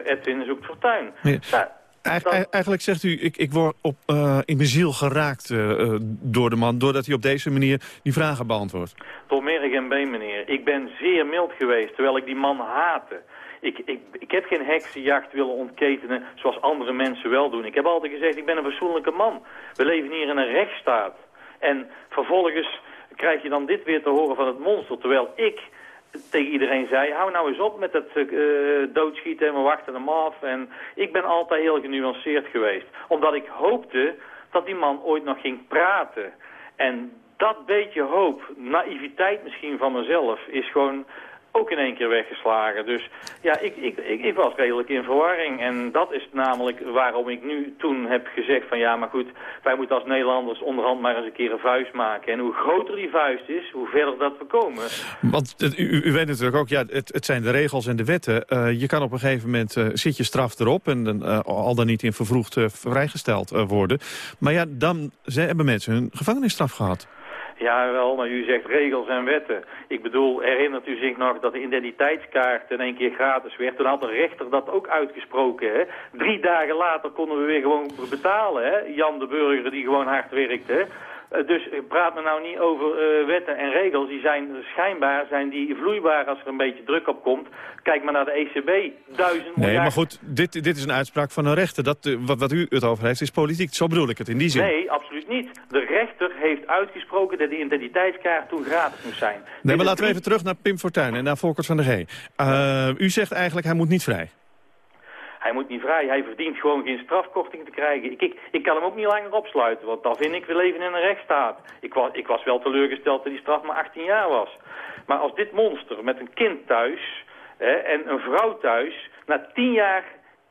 S26: Edwin Zoekt Fortuin. Ja.
S8: Eigenlijk zegt u, ik, ik word op, uh, in mijn ziel geraakt uh, door de man... doordat hij op deze manier die vragen beantwoordt.
S26: Tot meer en been, meneer. Ik ben zeer mild geweest, terwijl ik die man haatte. Ik, ik, ik heb geen heksenjacht willen ontketenen zoals andere mensen wel doen. Ik heb altijd gezegd, ik ben een fatsoenlijke man. We leven hier in een rechtsstaat. En vervolgens krijg je dan dit weer te horen van het monster. Terwijl ik tegen iedereen zei, hou nou eens op met het uh, doodschieten en we wachten hem af. En ik ben altijd heel genuanceerd geweest. Omdat ik hoopte dat die man ooit nog ging praten. En dat beetje hoop, naïviteit misschien van mezelf, is gewoon ook in één keer weggeslagen. Dus ja, ik, ik, ik, was redelijk in verwarring. En dat is namelijk waarom ik nu toen heb gezegd van ja, maar goed, wij moeten als Nederlanders onderhand maar eens een keer een vuist maken. En hoe groter die vuist is, hoe verder dat we komen.
S8: Want u, u weet natuurlijk ook, ja, het, het zijn de regels en de wetten. Uh, je kan op een gegeven moment, uh, zit je straf erop en uh, al dan niet in vervroegd vrijgesteld worden. Maar ja, dan ze, hebben mensen hun gevangenisstraf gehad.
S26: Ja, wel, maar u zegt regels en wetten. Ik bedoel, herinnert u zich nog dat de identiteitskaart in één keer gratis werd? Toen had de rechter dat ook uitgesproken. Hè? Drie dagen later konden we weer gewoon betalen. Hè? Jan de Burger die gewoon hard werkte. Uh, dus praat me nou niet over uh, wetten en regels. Die zijn schijnbaar zijn die vloeibaar als er een beetje druk op komt. Kijk maar naar de ECB. Duizend
S8: Nee, maar goed, dit, dit is een uitspraak van een rechter. Dat, uh, wat, wat u het over heeft is politiek. Zo bedoel ik het in die zin.
S26: Nee, absoluut niet. De rechter heeft uitgesproken dat de identiteitskaart toen gratis moest zijn.
S8: Nee, maar laten we even terug naar Pim Fortuyn en naar Volkert van der G. u zegt eigenlijk hij moet niet vrij.
S26: Hij moet niet vrij. Hij verdient gewoon geen strafkorting te krijgen. Ik, ik, ik kan hem ook niet langer opsluiten, want dan vind ik, we leven in een rechtsstaat. Ik was, ik was wel teleurgesteld dat die straf maar 18 jaar was. Maar als dit monster met een kind thuis hè, en een vrouw thuis... na 10 jaar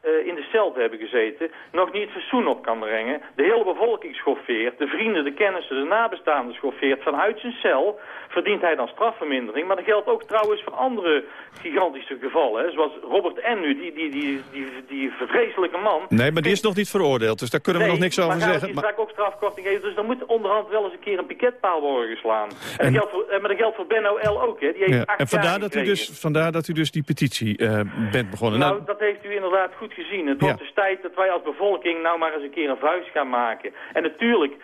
S26: in de cel te hebben gezeten, nog niet het fatsoen op kan brengen, de hele bevolking schoffeert, de vrienden, de kennissen, de nabestaanden schoffeert, vanuit zijn cel verdient hij dan strafvermindering. Maar dat geldt ook trouwens voor andere gigantische gevallen, hè, zoals Robert N. nu, die, die, die, die, die vreselijke man.
S8: Nee, maar die is nog niet veroordeeld, dus daar kunnen we nog niks over zeggen.
S26: maar hij ook strafkorting geven, dus dan moet onderhand wel eens een keer een piketpaal worden geslaan. En, en... Dat geldt voor, maar dat geldt voor Benno L. ook, hè. Die heeft ja,
S8: en vandaar dat, u dus, vandaar dat u dus die petitie uh, bent begonnen.
S26: Nou, nou, dat heeft u inderdaad goed gezien. Het wordt dus tijd dat wij als bevolking nou maar eens een keer een vuist gaan maken. En natuurlijk, uh,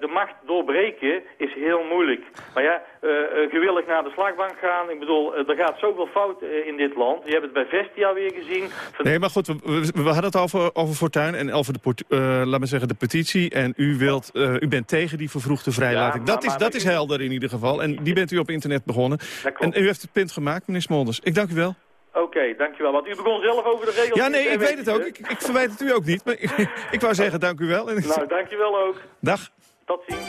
S26: de macht doorbreken is heel moeilijk. Maar ja, uh, gewillig naar de slagbank gaan. Ik bedoel, er gaat zoveel fout in dit land. Je hebt het bij Vestia weer gezien.
S8: Nee, maar goed, we, we, hadden het over, over Fortuin en over de, laat me zeggen, de petitie. En u, wilt, u bent tegen die vervroegde vrijlating. Ja, dat, is, dat is helder in ieder geval. En die bent u op internet begonnen. En u heeft het punt gemaakt, meneer Smolders. Ik dank u wel.
S26: Oké, okay, dankjewel. Want u begon zelf over de regels.
S8: Ja, nee, ik weet het ook. Ik, ik, verwijt het u ook niet. Maar ik, ik wou zeggen, dank u wel. En
S26: nou, dankjewel ook.
S8: Dag.
S26: Tot ziens.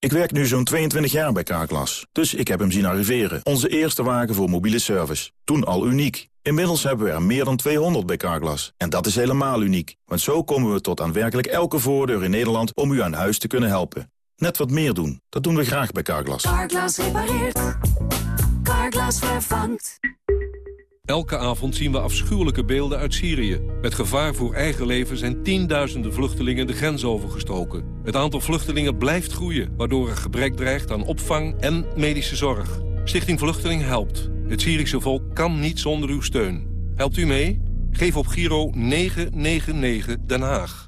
S29: Ik werk nu zo'n 22 jaar bij Carglass, dus ik heb hem zien arriveren. Onze eerste wagen voor mobiele service. Toen al uniek. Inmiddels hebben we er meer dan 200 bij Carglass. En dat is helemaal uniek. Want zo komen we tot aan werkelijk elke voordeur in Nederland om u aan huis te kunnen helpen. Net wat meer doen. Dat doen we graag bij Carglass.
S30: Carglass repareert. Carglass vervangt.
S31: Elke avond zien we afschuwelijke beelden uit Syrië. Met gevaar voor eigen leven zijn tienduizenden vluchtelingen de grens overgestoken. Het aantal vluchtelingen blijft groeien, waardoor er gebrek dreigt aan opvang en medische zorg. Stichting Vluchteling helpt. Het Syrische volk kan niet zonder uw steun. Helpt u mee? Geef op Giro 999 Den Haag.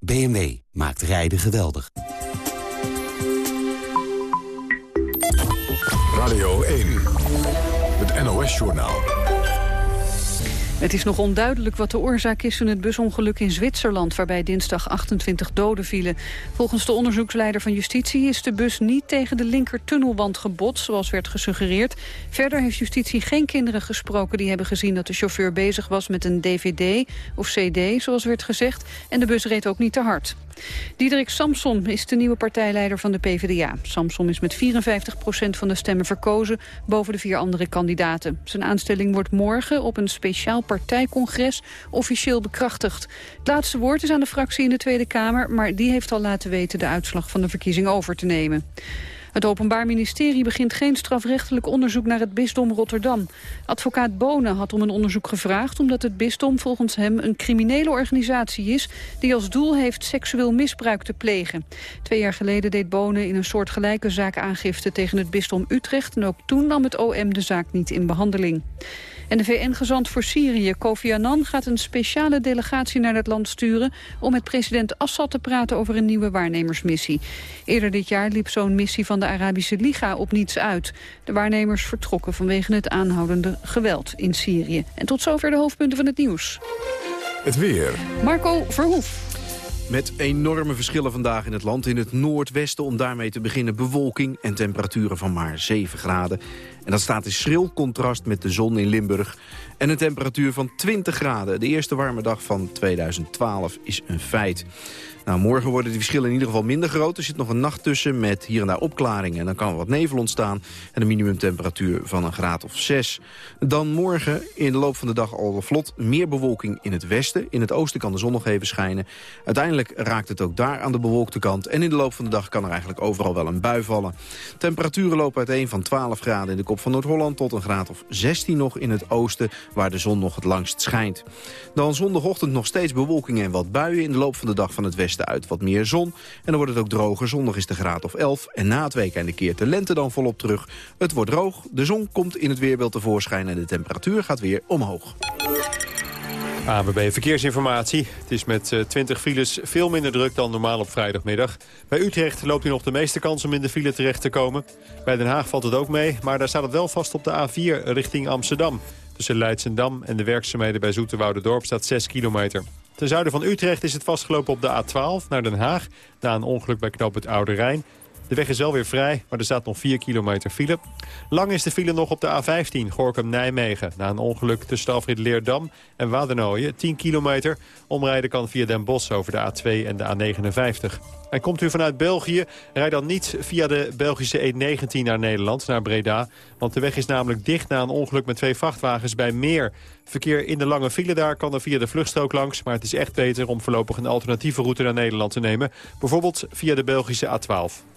S32: BMW maakt rijden geweldig.
S1: Radio 1, het NOS-journaal.
S2: Het is nog onduidelijk wat de oorzaak is van het busongeluk in Zwitserland... waarbij dinsdag 28 doden vielen. Volgens de onderzoeksleider van justitie is de bus niet tegen de linker tunnelwand gebotst... zoals werd gesuggereerd. Verder heeft justitie geen kinderen gesproken die hebben gezien... dat de chauffeur bezig was met een dvd of cd, zoals werd gezegd. En de bus reed ook niet te hard. Diederik Samson is de nieuwe partijleider van de PvdA. Samson is met 54% van de stemmen verkozen boven de vier andere kandidaten. Zijn aanstelling wordt morgen op een speciaal partijcongres officieel bekrachtigd. Het laatste woord is aan de fractie in de Tweede Kamer... maar die heeft al laten weten de uitslag van de verkiezing over te nemen. Het Openbaar Ministerie begint geen strafrechtelijk onderzoek naar het bisdom Rotterdam. Advocaat Bonen had om een onderzoek gevraagd omdat het bisdom volgens hem een criminele organisatie is die als doel heeft seksueel misbruik te plegen. Twee jaar geleden deed Bonen in een soortgelijke zaak aangifte tegen het bisdom Utrecht en ook toen nam het OM de zaak niet in behandeling.
S33: En de VN-gezant voor Syrië, Kofi Annan, gaat een speciale delegatie naar het land sturen... om met president Assad te praten over een nieuwe waarnemersmissie. Eerder dit jaar liep zo'n missie van de Arabische Liga op niets uit. De waarnemers vertrokken vanwege het aanhoudende geweld in Syrië. En tot zover de hoofdpunten van het nieuws.
S1: Het weer.
S33: Marco Verhoef.
S34: Met enorme verschillen vandaag in het land. In het noordwesten om daarmee te beginnen bewolking en temperaturen van maar 7 graden. En dat staat in schril contrast met de zon in Limburg. En een temperatuur van 20 graden. De eerste warme dag van 2012 is een feit. Nou, morgen worden die verschillen in ieder geval minder groot. Er zit nog een nacht tussen met hier en daar opklaringen. En dan kan wat nevel ontstaan. En een minimumtemperatuur van een graad of 6. Dan morgen in de loop van de dag al vlot meer bewolking in het westen. In het oosten kan de zon nog even schijnen. Uiteindelijk raakt het ook daar aan de bewolkte kant. En in de loop van de dag kan er eigenlijk overal wel een bui vallen. Temperaturen lopen uiteen van 12 graden in de kop van Noord-Holland... tot een graad of 16 nog in het oosten, waar de zon nog het langst schijnt. Dan zondagochtend nog steeds bewolking en wat buien. In de loop van de dag van het westen uit wat meer zon. En dan wordt het ook droger. Zondag is de graad of 11. En na het weekende keert de lente dan volop terug. Het wordt droog, de zon komt in het weerbeeld tevoorschijn... en de temperatuur gaat weer omhoog.
S3: ABB Verkeersinformatie. Het is met 20 eh, files veel minder druk dan normaal op vrijdagmiddag. Bij Utrecht loopt u nog de meeste kans om in de file terecht te komen. Bij Den Haag valt het ook mee, maar daar staat het wel vast op de A4 richting Amsterdam. Tussen Leidsendam en de werkzaamheden bij Dorp staat 6 kilometer. Ten zuiden van Utrecht is het vastgelopen op de A12 naar Den Haag... na een ongeluk bij knoop het Oude Rijn. De weg is wel weer vrij, maar er staat nog 4 kilometer file. Lang is de file nog op de A15, Gorkum-Nijmegen... na een ongeluk tussen Alfred Leerdam en Wadernooien, 10 kilometer. Omrijden kan via Den Bosch over de A2 en de A59. En komt u vanuit België, rijd dan niet via de Belgische E19 naar Nederland, naar Breda. Want de weg is namelijk dicht na een ongeluk met twee vrachtwagens bij Meer. Verkeer in de lange file daar kan er via de vluchtstrook langs. Maar het is echt beter om voorlopig een alternatieve route naar Nederland te nemen. Bijvoorbeeld via de Belgische A12.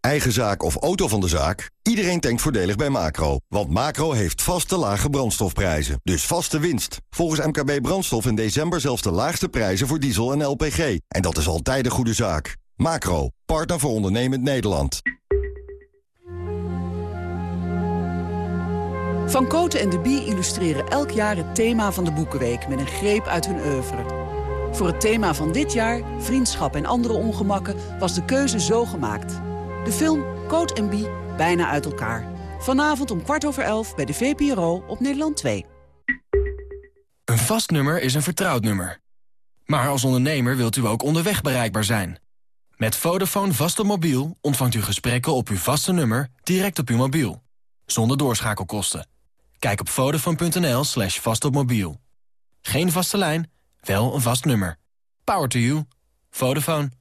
S35: Eigen zaak of auto van de zaak? Iedereen denkt voordelig bij Macro. Want Macro heeft vaste lage brandstofprijzen. Dus vaste winst. Volgens MKB Brandstof in december zelfs de laagste prijzen voor diesel en LPG. En dat is altijd een goede zaak. Macro, partner voor ondernemend Nederland.
S36: Van Koten en de Bie illustreren elk jaar het thema van de Boekenweek... met een greep uit hun oeuvre. Voor het thema van dit jaar, vriendschap en andere ongemakken... was de keuze zo gemaakt. De film en Bie, bijna uit elkaar. Vanavond om kwart over elf bij de VPRO op Nederland 2.
S37: Een vast nummer is een vertrouwd nummer. Maar als ondernemer wilt u ook onderweg bereikbaar zijn. Met Vodafone vast op mobiel ontvangt u gesprekken op uw vaste nummer... direct op uw mobiel. Zonder doorschakelkosten. Kijk op vodafone.nl slash vastopmobiel. Geen vaste lijn, wel een vast nummer. Power to you. Vodafone.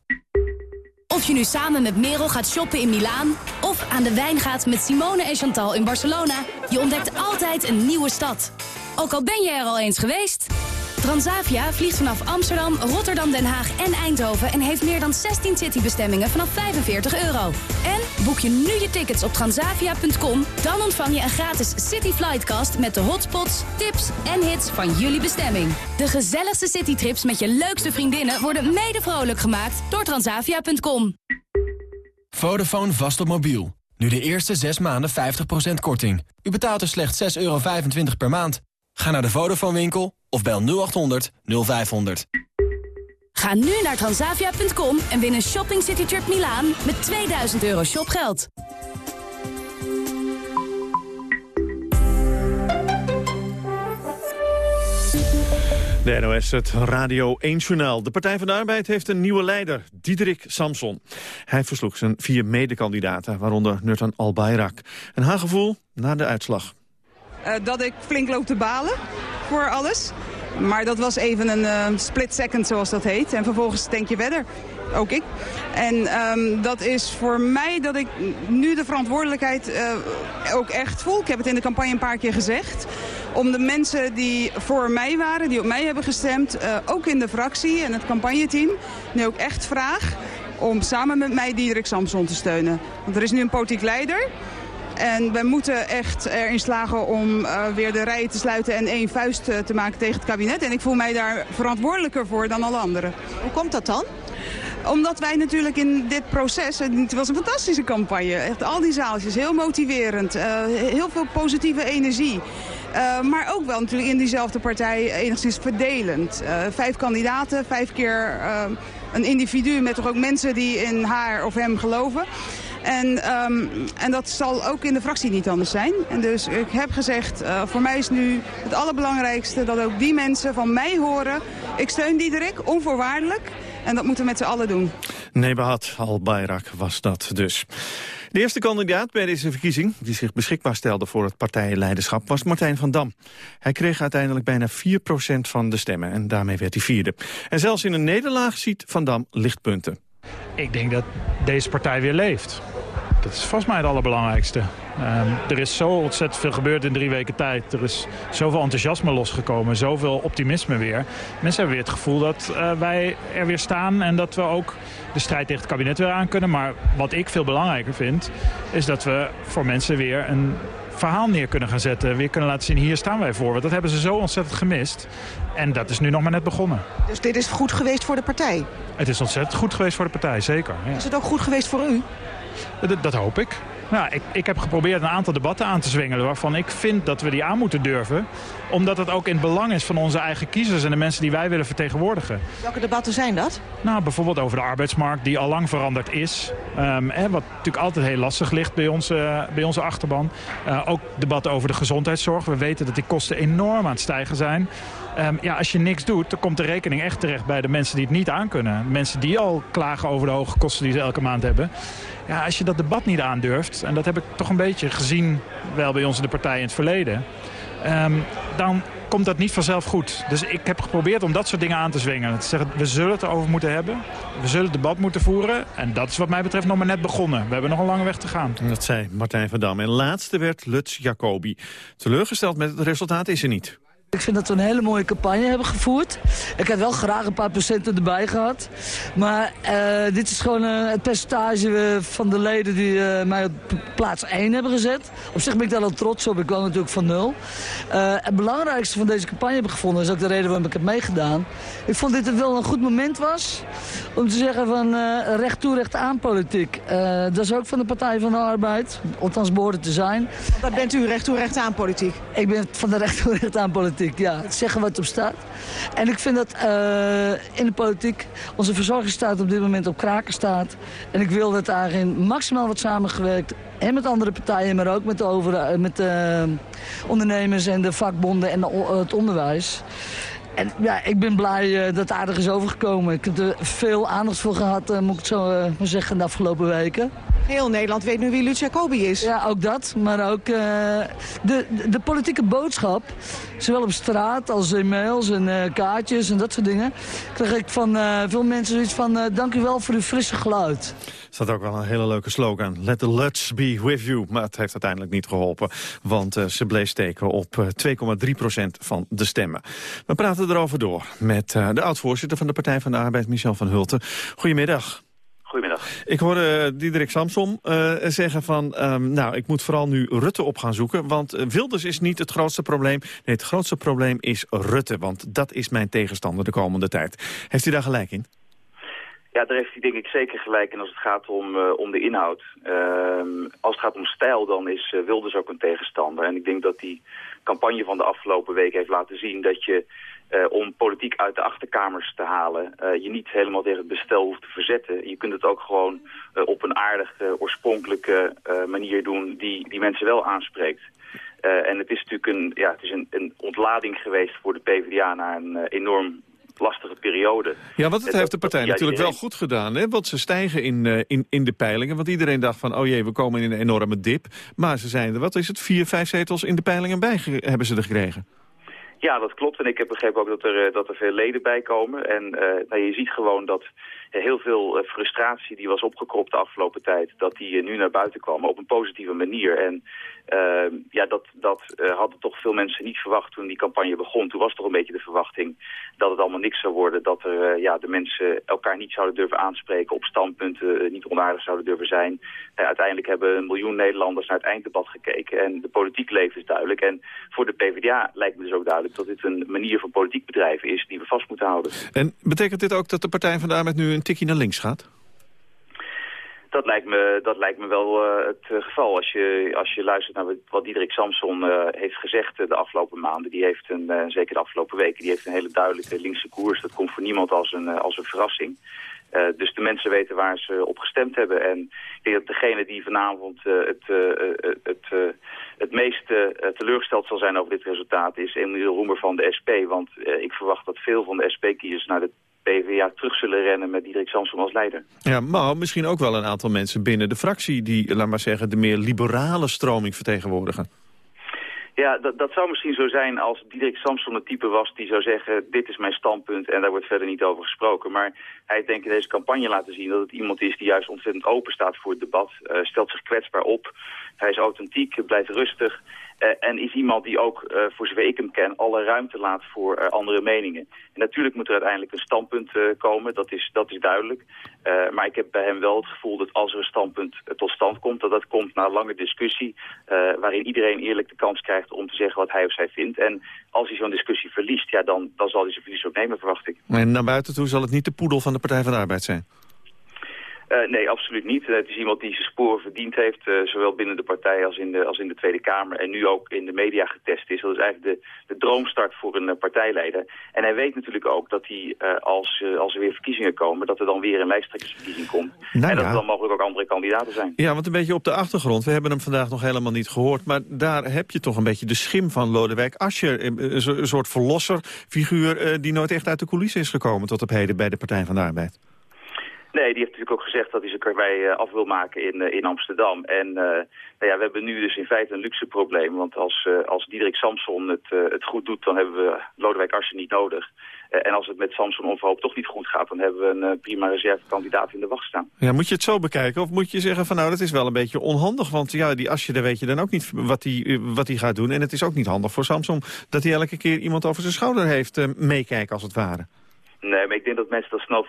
S38: Of je nu samen met Merel gaat shoppen in Milaan... of aan de wijn gaat met Simone en Chantal in Barcelona... je ontdekt altijd een nieuwe stad. Ook al ben je er al eens geweest... Transavia vliegt vanaf Amsterdam, Rotterdam, Den Haag en Eindhoven... en heeft meer dan 16 citybestemmingen vanaf 45 euro. En boek je nu je tickets op transavia.com... dan ontvang je een gratis City Flightcast... met de hotspots, tips en hits van jullie bestemming. De gezelligste citytrips met je leukste vriendinnen... worden mede vrolijk gemaakt door transavia.com.
S37: Vodafone vast op mobiel. Nu de eerste 6 maanden 50% korting. U betaalt er slechts 6,25 euro per maand. Ga naar de Vodafone winkel of bel 0800 0500.
S38: Ga nu naar transavia.com en win een Shopping City Trip Milaan met 2000 euro shopgeld.
S8: De NOS, het Radio 1-journaal. De Partij van de Arbeid heeft een nieuwe leider, Diederik Samson. Hij versloeg zijn vier medekandidaten, waaronder Nurtan Albayrak. Een haargevoel na de uitslag.
S39: Uh, dat ik flink loop te balen voor alles. Maar dat was even een uh, split second, zoals dat heet. En vervolgens denk je verder. Ook ik. En um, dat is voor mij dat ik nu de verantwoordelijkheid uh, ook echt voel. Ik heb het in de campagne een paar keer gezegd om de mensen die voor mij waren, die op mij hebben gestemd... Ook in de fractie en het campagneteam, nu ook echt vraag om samen met mij Diederik Samson te steunen. Want er is nu een politiek leider... En wij moeten echt erin slagen om uh, weer de rijen te sluiten en één vuist uh, te maken tegen het kabinet. En ik voel mij daar verantwoordelijker voor dan alle anderen.
S40: Hoe komt dat dan?
S39: Omdat wij natuurlijk in dit proces, het was een fantastische campagne. Echt al die zaaltjes, heel motiverend, uh, heel veel positieve energie. Uh, maar ook wel natuurlijk in diezelfde partij enigszins verdelend. Uh, vijf kandidaten, vijf keer een individu met toch ook mensen die in haar of hem geloven. En, um, en dat zal ook in de fractie niet anders zijn. En dus ik heb gezegd, uh, voor mij is nu het allerbelangrijkste dat ook die mensen van mij horen. Ik steun Diederik, onvoorwaardelijk. En dat moeten we met z'n allen doen.
S8: Nebahat al-Bayrak was dat dus. De eerste kandidaat bij deze verkiezing, die zich beschikbaar stelde voor het partijleiderschap, was Martijn van Dam. Hij kreeg uiteindelijk bijna 4% van de stemmen en daarmee werd hij vierde. En zelfs in een nederlaag ziet Van Dam lichtpunten.
S41: Ik denk dat deze partij weer leeft. Dat is volgens mij het allerbelangrijkste. Um, er is zo ontzettend veel gebeurd in drie weken tijd. Er is zoveel enthousiasme losgekomen, zoveel optimisme weer. Mensen hebben weer het gevoel dat uh, wij er weer staan... en dat we ook de strijd tegen het kabinet weer aan kunnen. Maar wat ik veel belangrijker vind, is dat we voor mensen weer een verhaal neer kunnen gaan zetten. Weer kunnen laten zien, hier staan wij voor. Want dat hebben ze zo ontzettend gemist. En dat is nu nog maar net begonnen.
S40: Dus dit is goed geweest voor de partij?
S41: Het is ontzettend goed geweest voor de partij, zeker. Ja.
S40: Is het ook goed geweest voor u?
S41: Dat, dat hoop ik. Nou, ik, ik heb geprobeerd een aantal debatten aan te zwengelen... waarvan ik vind dat we die aan moeten durven. Omdat het ook in het belang is van onze eigen kiezers... en de mensen die wij willen vertegenwoordigen.
S40: Welke debatten zijn dat?
S41: Nou, bijvoorbeeld over de arbeidsmarkt, die al lang veranderd is. Um, hè, wat natuurlijk altijd heel lastig ligt bij onze, bij onze achterban. Uh, ook debatten over de gezondheidszorg. We weten dat die kosten enorm aan het stijgen zijn. Um, ja, als je niks doet, dan komt de rekening echt terecht bij de mensen die het niet aankunnen. Mensen die al klagen over de hoge kosten die ze elke maand hebben. Ja, als je dat debat niet aandurft, en dat heb ik toch een beetje gezien... wel bij ons in de partij in het verleden... Um, dan komt dat niet vanzelf goed. Dus ik heb geprobeerd om dat soort dingen aan te zwingen. Zeggen, we zullen het erover moeten hebben. We zullen het debat moeten voeren. En dat is wat mij betreft nog maar net begonnen. We hebben nog een lange weg te gaan.
S8: Dat zei Martijn van Dam. En laatste werd Lutz Jacobi. Teleurgesteld met het resultaat is er niet.
S42: Ik vind dat we een hele mooie campagne hebben gevoerd. Ik had wel graag een paar procenten erbij gehad. Maar uh, dit is gewoon uh, het percentage van de leden die uh, mij op plaats 1 hebben gezet. Op zich ben ik daar al trots op. Ik kwam natuurlijk van nul. het belangrijkste van deze campagne heb ik gevonden. is ook de reden waarom ik heb meegedaan. Ik vond dit het wel een goed moment was. Om te zeggen van recht toe, recht aan politiek. dat is ook van de Partij van de Arbeid. Althans behoorde te zijn.
S40: Wat bent u recht toe, recht aan politiek?
S42: Ik ben van de recht toe, recht aan politiek ja. Zeggen wat op staat. En ik vind dat uh, in de politiek onze verzorgingsstaat op dit moment op kraken staat. En ik wil dat daarin maximaal wordt samengewerkt. En met andere partijen, maar ook met de, over, met de ondernemers en de vakbonden en het onderwijs. En ja, ik ben blij dat het aardig is overgekomen. Ik heb er veel aandacht voor gehad, moet ik zo uh, zeggen, de afgelopen weken.
S40: Heel Nederland weet nu wie Luc Jacobi is.
S42: Ja, ook dat. Maar ook de, de, de, politieke boodschap, zowel op straat als in mails en kaartjes en dat soort dingen, krijg ik van veel mensen zoiets van, dank u wel voor uw frisse geluid.
S8: Dat ook wel een hele leuke slogan. Let the Lutz be with you. Maar het heeft uiteindelijk niet geholpen. Want uh, ze bleef steken op uh, 2,3% van de stemmen. We praten erover door met uh, de oud-voorzitter van de Partij van de Arbeid, Michel van Hulten. Goedemiddag.
S43: Goedemiddag.
S8: Ik hoorde Diederik Samsom uh, zeggen van... Um, nou, ik moet vooral nu Rutte op gaan zoeken... want uh, Wilders is niet het grootste probleem. Nee, het grootste probleem is Rutte. Want dat is mijn tegenstander de komende tijd. Heeft u daar gelijk in?
S43: Ja, daar heeft hij denk ik zeker gelijk in als het gaat om, uh, om de inhoud. Uh, als het gaat om stijl, dan is Wilders ook een tegenstander. En ik denk dat die campagne van de afgelopen week heeft laten zien dat je... Uh, om politiek uit de achterkamers te halen, je niet helemaal tegen het bestel hoeft te verzetten. Je kunt het ook gewoon op een aardige, oorspronkelijke manier doen die, die mensen wel aanspreekt. en het is natuurlijk een, ja, het is een, een ontlading geweest voor de PvdA na een enorm lastige periode.
S8: Ja, want het heeft de partij natuurlijk wel goed gedaan. Hè? Want ze stijgen in, uh, in, in de peilingen. Want iedereen dacht van, oh jee, we komen in een enorme dip. Maar ze zijn er, wat is het, vier, vijf zetels in de peilingen bij hebben ze er gekregen.
S43: Ja, dat klopt. En ik heb begrepen ook dat er, dat er veel leden bij komen. En uh, nou, je ziet gewoon dat heel veel frustratie die was opgekropt de afgelopen tijd, dat die nu naar buiten kwam op een positieve manier. En Ehm, ja, dat, dat uh, hadden toch veel mensen niet verwacht toen die campagne begon. Toen was toch een beetje de verwachting dat het allemaal niks zou worden. Dat er, ja, de mensen elkaar niet zouden durven aanspreken, op standpunten niet onaardig zouden durven zijn. uiteindelijk hebben een miljoen Nederlanders naar het einddebat gekeken. En de politiek leven is duidelijk. En voor de PvdA lijkt me dus ook duidelijk dat dit een manier van politiek bedrijven is die we vast moeten houden.
S8: En betekent dit ook dat de Partij van de Arbeid nu een tikje naar links gaat?
S43: Dat lijkt me, dat lijkt me wel uh, het uh, geval. Als je, als je luistert naar wat Diederik Samson uh, heeft gezegd de afgelopen maanden. Die heeft een, zeker de afgelopen weken, die heeft een hele duidelijke linkse koers. Dat komt voor niemand als een, als een verrassing. dus de mensen weten waar ze op gestemd hebben. En ik denk dat degene die vanavond het, het, het meest teleurgesteld zal zijn over dit resultaat is Emiel Roemer van de SP. Want ik verwacht dat veel van de SP-kiezers naar de PvdA terug zullen rennen met Diederik Samson als leider.
S8: Ja, maar misschien ook wel een aantal mensen binnen de fractie... die, laat maar zeggen, de meer liberale stroming vertegenwoordigen.
S43: Ja, dat, dat zou misschien zo zijn als Diederik Samson een type was die zou zeggen... dit is mijn standpunt en daar wordt verder niet over gesproken. Maar hij heeft denk ik in deze campagne laten zien dat het iemand is die juist ontzettend open staat voor het debat. Uh, stelt zich kwetsbaar op. Hij is authentiek, blijft rustig. Uh, en is iemand die ook, uh, voor zover ik hem ken, alle ruimte laat voor uh, andere meningen. En natuurlijk moet er uiteindelijk een standpunt komen, dat is, dat is duidelijk. maar ik heb bij hem wel het gevoel dat als er een standpunt tot stand komt, dat dat komt na lange discussie, waarin iedereen eerlijk de kans krijgt om te zeggen wat hij of zij vindt. En als hij zo'n discussie verliest, ja, dan, dan zal hij zijn verlies ook nemen, verwacht ik.
S8: En naar buiten toe zal het niet de poedel van de Partij van de Arbeid zijn?
S43: Uh, nee, absoluut niet. Het is iemand die zijn sporen verdiend heeft, uh, zowel binnen de partij als in de, als in de Tweede Kamer. En nu ook in de media getest is. Dat is eigenlijk de, de droomstart voor een uh, partijleider. En hij weet natuurlijk ook dat hij, als, als er weer verkiezingen komen, dat er dan weer een lijsttrekkersverkiezing komt. Nou, en dat er dan mogelijk ook andere kandidaten zijn.
S8: Ja, want een beetje op de achtergrond. We hebben hem vandaag nog helemaal niet gehoord. Maar daar heb je toch een beetje de schim van Lodewijk Asscher. Een, een soort verlosserfiguur die nooit echt uit de coulissen is gekomen tot op heden bij de Partij van de Arbeid.
S43: Nee, die heeft natuurlijk ook gezegd dat hij zijn karwei af wil maken in, in Amsterdam. En uh, nou ja, we hebben nu dus in feite een luxe probleem. Want als, als Diederik Samson het, het goed doet, dan hebben we Lodewijk Asscher niet nodig. en als het met Samson onverhoopt toch niet goed gaat, dan hebben we een prima reservekandidaat in de wacht staan.
S8: Ja, moet je het zo bekijken? Of moet je zeggen van nou, dat is wel een beetje onhandig. Want ja, die Asscher, daar weet je dan ook niet wat hij wat gaat doen. En het is ook niet handig voor Samson dat hij elke keer iemand over zijn schouder heeft meekijken als het ware.
S43: Nee, maar ik denk dat mensen dat snel,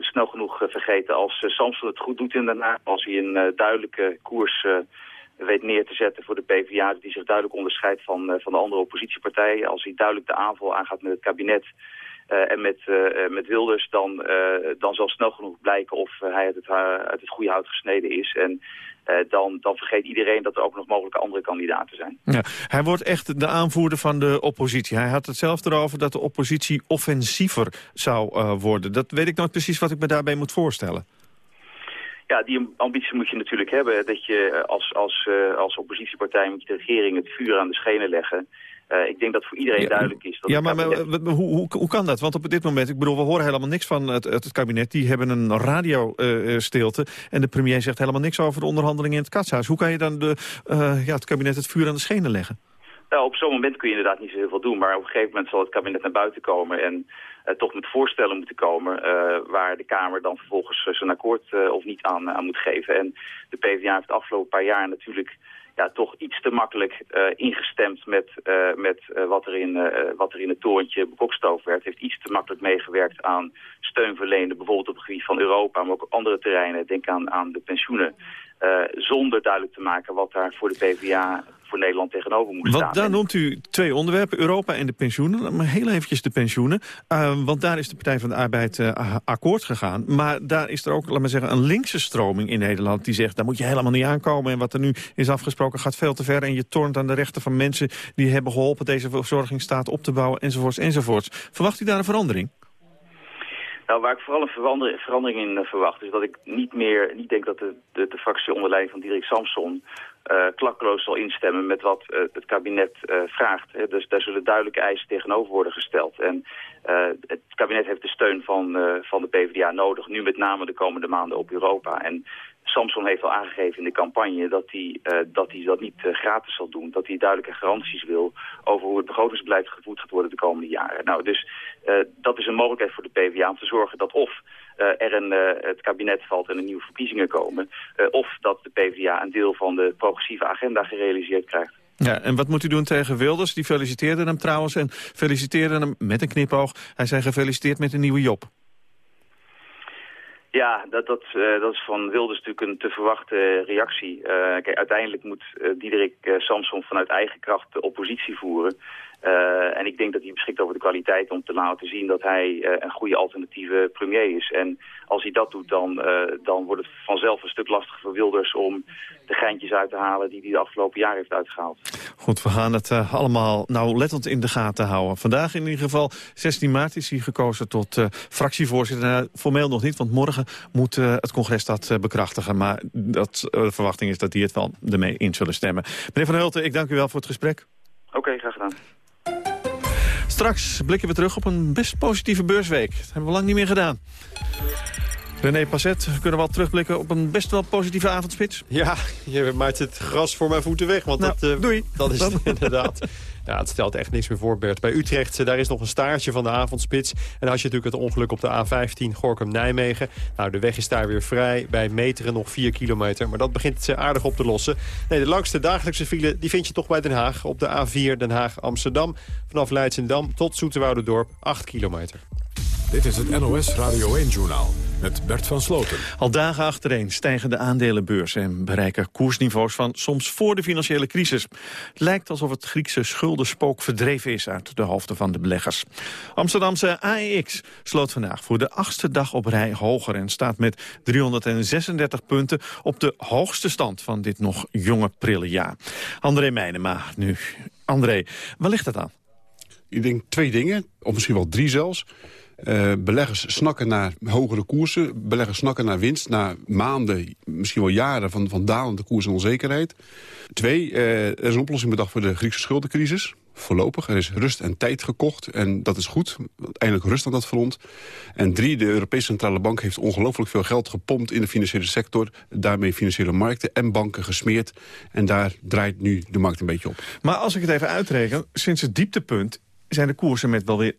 S43: snel genoeg vergeten. Als uh, Samson het goed doet inderdaad, als hij een uh, duidelijke koers weet neer te zetten voor de PvdA... die zich duidelijk onderscheidt van, van de andere oppositiepartijen... als hij duidelijk de aanval aangaat met het kabinet... en met, met Wilders, dan, dan zal snel genoeg blijken of hij uit het, uit het goede hout gesneden is. En dan, dan vergeet iedereen dat er ook nog mogelijke andere kandidaten zijn.
S8: Ja, hij wordt echt de aanvoerder van de oppositie. Hij had het zelf erover dat de oppositie offensiever zou uh, worden. Dat weet ik nooit precies wat ik me daarbij moet voorstellen.
S43: Ja, die ambitie moet je natuurlijk hebben. Dat je als, als, uh, als oppositiepartij moet je de regering het vuur aan de schenen leggen. Uh, ik denk dat voor iedereen
S8: ja,
S43: duidelijk is. Dat
S8: ja, maar, maar hoe, hoe, hoe kan dat? Want op dit moment, ik bedoel, we horen helemaal niks van het, het kabinet. Die hebben een radiostilte. Uh, en de premier zegt helemaal niks over de onderhandelingen in het katshuis. Hoe kan je dan de, uh, ja, het kabinet het vuur aan de schenen leggen?
S43: Nou, op zo'n moment kun je inderdaad niet zo heel veel doen. Maar op een gegeven moment zal het kabinet naar buiten komen... en toch met voorstellen moeten komen... Waar de Kamer dan vervolgens zijn akkoord of niet aan, aan moet geven. En de PvdA heeft de afgelopen paar jaar natuurlijk ja, toch iets te makkelijk uh, ingestemd met, uh, met uh, wat, er in, wat er in het torentje bekokstoofd werd. Heeft iets te makkelijk meegewerkt aan steun verlenen, bijvoorbeeld op het gebied van Europa, maar ook andere terreinen. Denk aan, aan de pensioenen. Zonder duidelijk te maken wat daar voor de PvdA voor Nederland tegenover moet
S8: want
S43: staan.
S8: Daar noemt u twee onderwerpen, Europa en de pensioenen. Maar heel eventjes de pensioenen. Uh, want daar is de Partij van de Arbeid uh, akkoord gegaan. Maar daar is er ook, laat maar zeggen, een linkse stroming in Nederland... die zegt, daar moet je helemaal niet aankomen. En wat er nu is afgesproken gaat veel te ver. En je tornt aan de rechten van mensen die hebben geholpen... deze verzorgingsstaat op te bouwen, enzovoorts, enzovoorts. Verwacht u daar een verandering?
S43: Nou, waar ik vooral een verandering in verwacht... is dat ik niet meer, niet denk dat de, de, de fractie onder leiding van Dirk Samson uh, klakloos zal instemmen met wat uh, het kabinet vraagt. Dus daar zullen duidelijke eisen tegenover worden gesteld. En het kabinet heeft de steun van, van de PvdA nodig, nu met name de komende maanden op Europa. En Samson heeft al aangegeven in de campagne dat hij, dat, hij dat niet gratis zal doen. Dat hij duidelijke garanties wil over hoe het begrotingsbeleid gevoerd gaat worden de komende jaren. Nou, dus dat is een mogelijkheid voor de PvdA om te zorgen dat of er een, het kabinet valt en er nieuwe verkiezingen komen... of dat de PvdA een deel van de progressieve agenda gerealiseerd krijgt.
S8: Ja, en wat moet u doen tegen Wilders? Die feliciteerde hem trouwens en feliciteerde hem met een knipoog. Hij zei gefeliciteerd met een nieuwe Job.
S43: Ja, dat, dat, uh, dat is van Wilders natuurlijk een te verwachte reactie. Uh, kijk, uiteindelijk moet uh, Diederik Samson vanuit eigen kracht de oppositie voeren. Uh, en ik denk dat hij beschikt over de kwaliteit om te laten zien dat hij uh, een goede alternatieve premier is. En als hij dat doet, dan, uh, dan wordt het vanzelf een stuk lastiger voor Wilders om de geintjes uit te halen die hij de afgelopen jaar heeft uitgehaald.
S8: Goed, we gaan het allemaal nauwlettend in de gaten houden. Vandaag in ieder geval, 16 maart, is hij gekozen tot fractievoorzitter. Nou, formeel nog niet, want morgen moet het congres dat bekrachtigen. Maar dat, de verwachting is dat die het wel ermee in zullen stemmen. Meneer Van Hulten, ik dank u wel voor het gesprek.
S43: Oké, okay, graag gedaan.
S8: Straks blikken we terug op een best positieve beursweek. Dat hebben we lang niet meer gedaan. René Passet, we kunnen wel terugblikken op een best wel positieve avondspits.
S3: Ja, je maakt het gras voor mijn voeten weg. Want
S8: nou,
S3: dat, uh,
S8: doei.
S3: dat is inderdaad... Ja, het stelt echt niks meer voor, Bert. Bij Utrecht, daar is nog een staartje van de avondspits. En had je natuurlijk het ongeluk op de A15 Gorkum-Nijmegen. Nou, de weg is daar weer vrij. Bij Meteren nog 4 kilometer. Maar dat begint het aardig op te lossen. Nee, de langste dagelijkse file die vind je toch bij Den Haag. Op de A4 Den Haag-Amsterdam. Vanaf Leidsendam tot Zoeterwoudendorp 8 kilometer.
S1: Dit is het NOS Radio 1-journaal met Bert van Sloten.
S8: Al dagen achtereen stijgen de aandelenbeurzen en bereiken koersniveaus van soms voor de financiële crisis. Het lijkt alsof het Griekse schuldenspook verdreven is uit de hoofden van de beleggers. Amsterdamse AEX sloot vandaag voor de achtste dag op rij hoger en staat met 336 punten op de hoogste stand van dit nog jonge prille jaar. André Meijnema nu. André, waar ligt dat aan?
S44: Ik denk twee dingen, of misschien wel drie zelfs. Uh, beleggers snakken naar hogere koersen. Beleggers snakken naar winst na maanden, misschien wel jaren van, van dalende koers en onzekerheid. Twee, uh, er is een oplossing bedacht voor de Griekse schuldencrisis. Voorlopig. Er is rust en tijd gekocht. En dat is goed. Eindelijk rust aan dat front. En drie, de Europese Centrale Bank heeft ongelooflijk veel geld gepompt in de financiële sector. Daarmee financiële markten en banken gesmeerd. En daar draait nu de markt een beetje op.
S8: Maar als ik het even uitreken, sinds het dieptepunt zijn de koersen met wel weer 30%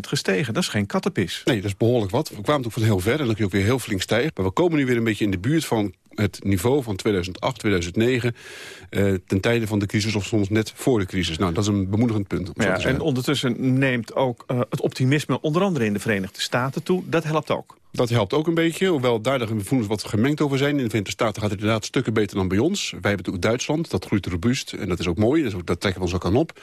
S8: gestegen. Dat is geen kattenpis.
S44: Nee, dat is behoorlijk wat. We kwamen ook van heel ver en dan kun je ook weer heel flink stijgen. Maar we komen nu weer een beetje in de buurt van het niveau van 2008, 2009... Uh, ten tijde van de crisis of soms net voor de crisis. Nou, dat is een bemoedigend punt.
S8: Ja, en ondertussen neemt ook uh, het optimisme onder andere in de Verenigde Staten toe. Dat helpt ook.
S44: Dat helpt ook een beetje, hoewel daar de gevoelens wat gemengd over zijn. In de Verenigde Staten gaat het inderdaad stukken beter dan bij ons. Wij hebben Duitsland, dat groeit robuust en dat is ook mooi. Dus daar trekken we ons ook aan op.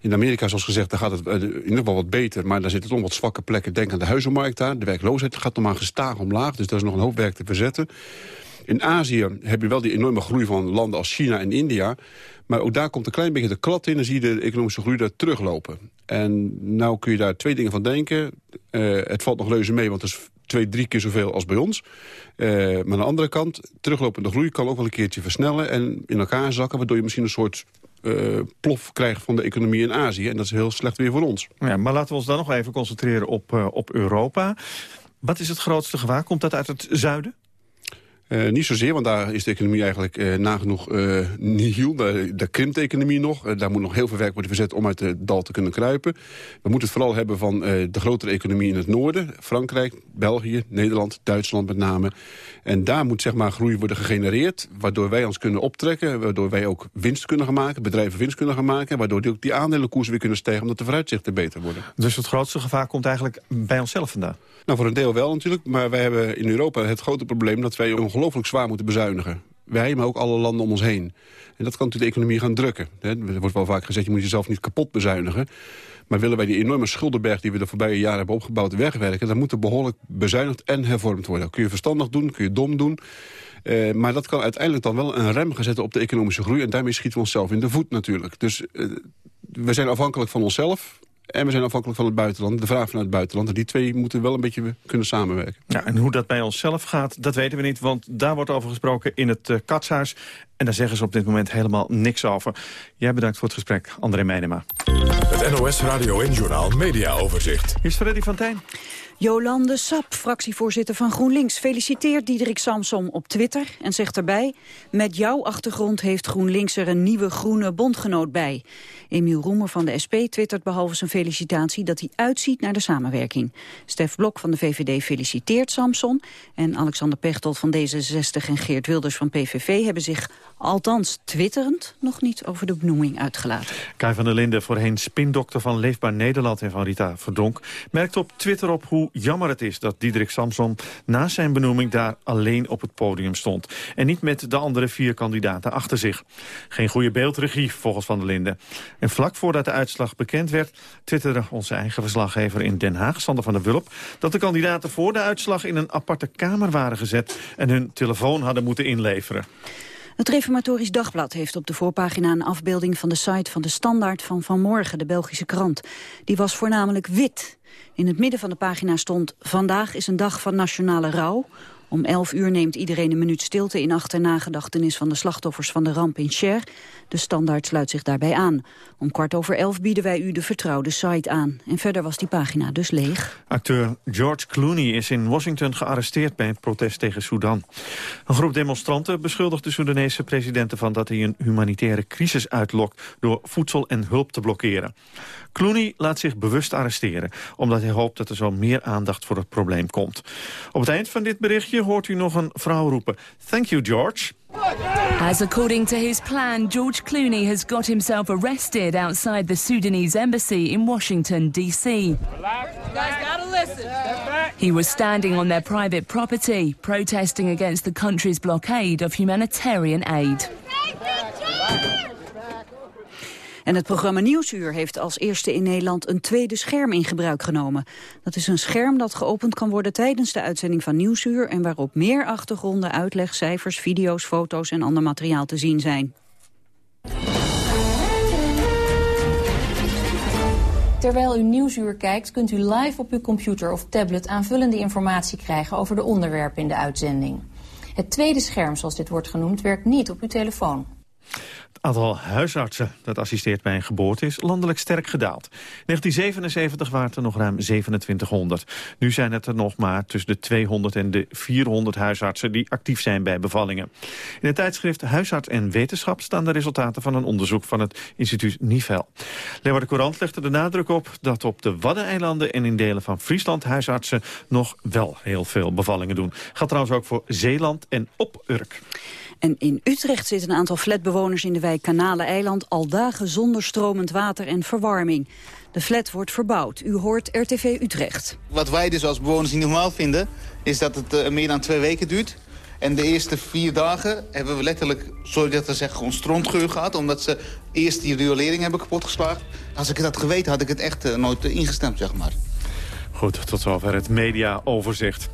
S44: In Amerika, zoals gezegd, daar gaat het in ieder geval wat beter. Maar daar zitten toch wat zwakke plekken. Denk aan de huizenmarkt daar. De werkloosheid gaat nog maar gestaag omlaag. Dus daar is nog een hoop werk te verzetten. In Azië heb je wel die enorme groei van landen als China en India. Maar ook daar komt een klein beetje de klad in... en zie je de economische groei daar teruglopen. En nou kun je daar twee dingen van denken. Uh, het valt nog reuze mee, want het is twee, drie keer zoveel als bij ons. Uh, maar aan de andere kant, teruglopende groei kan ook wel een keertje versnellen... en in elkaar zakken, waardoor je misschien een soort uh, plof krijgt van de economie in Azië. En dat is heel slecht weer voor ons.
S8: Ja, maar laten we ons dan nog even concentreren op, op Europa. Wat is het grootste gevaar? Komt dat uit het zuiden?
S44: Uh, niet zozeer, want daar is de economie eigenlijk uh, nagenoeg uh, nihil. Daar, daar krimpt de economie nog. daar moet nog heel veel werk worden verzet om uit het dal te kunnen kruipen. We moeten het vooral hebben van de grotere economie in het noorden. Frankrijk, België, Nederland, Duitsland met name. En daar moet zeg maar groei worden gegenereerd. Waardoor wij ons kunnen optrekken. Waardoor wij ook winst kunnen gaan maken. Bedrijven winst kunnen gaan maken. Waardoor die ook die aandelenkoersen weer kunnen stijgen. Omdat de vooruitzichten beter worden.
S8: Dus het grootste gevaar komt eigenlijk bij onszelf vandaan?
S44: Nou, voor een deel wel natuurlijk. Maar wij hebben in Europa het grote probleem dat wij ongelooflijk zwaar moeten bezuinigen. Wij, maar ook alle landen om ons heen. En dat kan natuurlijk de economie gaan drukken. Er wordt wel vaak gezegd, je moet jezelf niet kapot bezuinigen. Maar willen wij die enorme schuldenberg die we de voorbije jaren hebben opgebouwd wegwerken... dan moet er behoorlijk bezuinigd en hervormd worden. Dat kun je verstandig doen, kun je dom doen. Uh, maar dat kan uiteindelijk dan wel een rem gaan zetten op de economische groei. En daarmee schieten we onszelf in de voet natuurlijk. Dus uh, we zijn afhankelijk van onszelf. En we zijn afhankelijk van het buitenland, de vraag vanuit het buitenland. En die twee moeten wel een beetje kunnen samenwerken.
S8: Ja, en hoe dat bij onszelf gaat, dat weten we niet. Want daar wordt over gesproken in het uh, Katshuis. En daar zeggen ze op dit moment helemaal niks over. Jij bedankt voor het gesprek, André Meijnema.
S1: Het NOS Radio en Journal Media Overzicht.
S8: Hier is Freddy van Tijn.
S45: Jolande Sap, fractievoorzitter van GroenLinks, feliciteert Diederik Samsom op Twitter en zegt erbij... met jouw achtergrond heeft GroenLinks er een nieuwe groene bondgenoot bij. Emiel Roemer van de SP twittert behalve zijn felicitatie dat hij uitziet naar de samenwerking. Stef Blok van de VVD feliciteert Samson en Alexander Pechtold van D66 en Geert Wilders van PVV hebben zich althans twitterend nog niet over de benoeming uitgelaten.
S8: Kai van der Linden, voorheen spindokter van Leefbaar Nederland en van Rita Verdonk, merkt op Twitter op hoe jammer het is dat Diederik Samson na zijn benoeming daar alleen op het podium stond. En niet met de andere vier kandidaten achter zich. Geen goede beeldregie volgens Van der Linden. En vlak voordat de uitslag bekend werd, twitterde onze eigen verslaggever in Den Haag, Sander van der Wulp, dat de kandidaten voor de uitslag in een aparte kamer waren gezet en hun telefoon hadden moeten inleveren.
S45: Het Reformatorisch Dagblad heeft op de voorpagina een afbeelding van de site van de Standaard van Vanmorgen, de Belgische krant. Die was voornamelijk wit. In het midden van de pagina stond, vandaag is een dag van nationale rouw. Om 11 uur neemt iedereen een minuut stilte in acht en nagedachtenis van de slachtoffers van de ramp in Cher. De standaard sluit zich daarbij aan. Om kwart over elf bieden wij u de vertrouwde site aan. En verder was die pagina dus leeg.
S8: Acteur George Clooney is in Washington gearresteerd bij het protest tegen Sudan. Een groep demonstranten beschuldigt de Soedanese president ervan dat hij een humanitaire crisis uitlokt door voedsel en hulp te blokkeren. Clooney laat zich bewust arresteren, omdat hij hoopt dat er zo meer aandacht voor het probleem komt. Op het eind van dit berichtje hoort u nog een vrouw roepen. Thank you, George.
S38: As according to his plan, George Clooney has got himself arrested outside the Sudanese embassy in Washington, D.C. He was standing on their private property, protesting against the country's blockade of humanitarian aid.
S45: En het programma Nieuwsuur heeft als eerste in Nederland een tweede scherm in gebruik genomen. Dat is een scherm dat geopend kan worden tijdens de uitzending van Nieuwsuur... en waarop meer achtergronden, uitleg, cijfers, video's, foto's en ander materiaal te zien zijn.
S46: Terwijl u Nieuwsuur kijkt, kunt u live op uw computer of tablet aanvullende informatie krijgen over de onderwerpen in de uitzending. Het tweede scherm, zoals dit wordt genoemd, werkt niet op uw telefoon.
S8: Het aantal huisartsen dat assisteert bij een geboorte is landelijk sterk gedaald. In 1977 waren het er nog ruim 2700. Nu zijn het er nog maar tussen de 200 en de 400 huisartsen die actief zijn bij bevallingen. In het tijdschrift Huisarts en Wetenschap staan de resultaten van een onderzoek van het instituut Nivel. Leeuwarden Courant legde de nadruk op dat op de Waddeneilanden en in delen van Friesland huisartsen nog wel heel veel bevallingen doen. Gaat trouwens ook voor Zeeland en op Urk.
S45: En in Utrecht zitten een aantal flatbewoners in de wijk Kanaleneiland... al dagen zonder stromend water en verwarming. De flat wordt verbouwd. U hoort RTV Utrecht.
S47: Wat wij dus als bewoners niet normaal vinden... is dat het uh, meer dan twee weken duurt. En de eerste vier dagen hebben we letterlijk, sorry dat te zeggen, gewoon strontgeur gehad. Omdat ze eerst die riolering hebben kapotgeslagen. Als ik het had geweten, had ik het echt uh, nooit uh, ingestemd, zeg maar.
S8: Goed, tot zover het mediaoverzicht.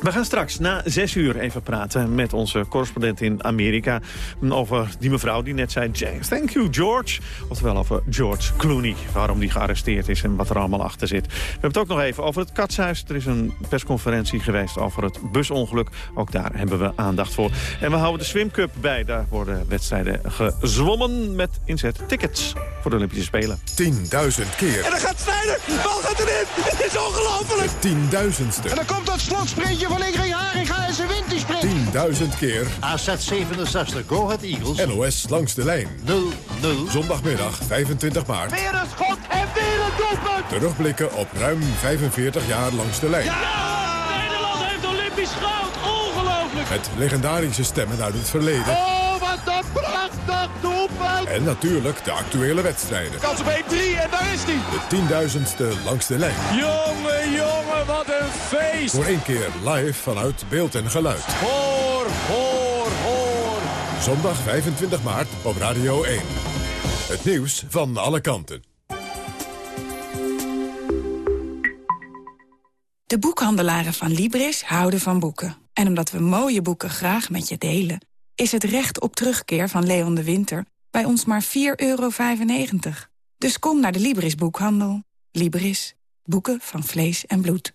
S8: We gaan straks na zes uur even praten met onze correspondent in Amerika... over die mevrouw die net zei, thank you George. Oftewel over George Clooney, waarom die gearresteerd is en wat er allemaal achter zit. We hebben het ook nog even over het katshuis. Er is een persconferentie geweest over het busongeluk. Ook daar hebben we aandacht voor. En we houden de Swim Cup bij. Daar worden wedstrijden gezwommen met inzet tickets voor de Olympische Spelen.
S1: 10.000 keer.
S48: En dan gaat Snijder, de bal gaat erin. Het is ongelooflijk.
S1: Tienduizendste.
S48: En dan komt dat slotsprintje van Ingrid Haringa en ze wint die sprint.
S1: 10.000 keer.
S48: AZ 67, Go Ahead Eagles.
S1: NOS langs de lijn.
S48: 0-0.
S1: Zondagmiddag 25 maart.
S48: Weer een schot en weer een doelpunt.
S1: Terugblikken op ruim 45 jaar langs de lijn.
S48: Ja! Nederland heeft Olympisch goud. Ongelooflijk.
S1: Met legendarische stemmen uit het verleden.
S48: Oh, wat een prachtig doelpunt.
S1: En natuurlijk de actuele wedstrijden.
S48: Kans op 1-3 en daar is hij.
S1: De tienduizendste langs de lijn.
S48: Jongen, jongen, wat een feest.
S1: Voor één keer live vanuit beeld en geluid.
S48: Hoor, hoor, hoor.
S1: Zondag 25 maart op Radio 1. Het nieuws van alle kanten.
S49: De boekhandelaren van Libris houden van boeken. En omdat we mooie boeken graag met je delen... is het recht op terugkeer van Leon de Winter bij ons maar 4,95 euro. Dus kom naar de Libris boekhandel. Libris. Boeken van vlees en bloed.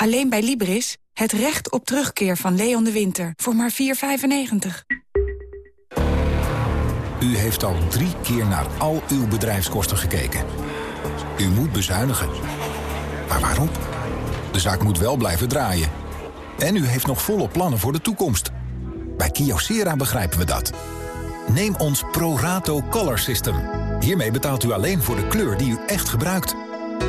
S49: Alleen bij Libris het recht op terugkeer van Leon de Winter voor maar 4,95.
S7: U heeft al drie keer naar al uw bedrijfskosten gekeken. U moet bezuinigen. Maar waarom? De zaak moet wel blijven draaien. En u heeft nog volle plannen voor de toekomst. Bij Kyocera begrijpen we dat. Neem ons ProRato Color System. Hiermee betaalt u alleen voor de kleur die u echt gebruikt.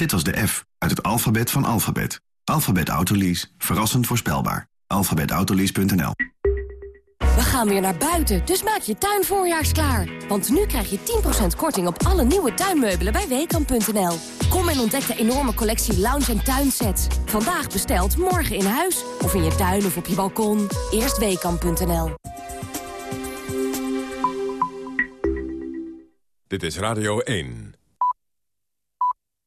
S13: Dit was de F uit het alfabet van alfabet. Alphabet Autolease. Verrassend voorspelbaar. alphabetautolease.nl
S38: We gaan weer naar buiten, dus maak je tuin voorjaarsklaar. Want nu krijg je 10% korting op alle nieuwe tuinmeubelen bij Weekamp.nl. Kom en ontdek de enorme collectie lounge- en tuinsets. Vandaag besteld, morgen in huis. Of in je tuin of op je balkon. Eerst Weekamp.nl.
S1: Dit is Radio 1.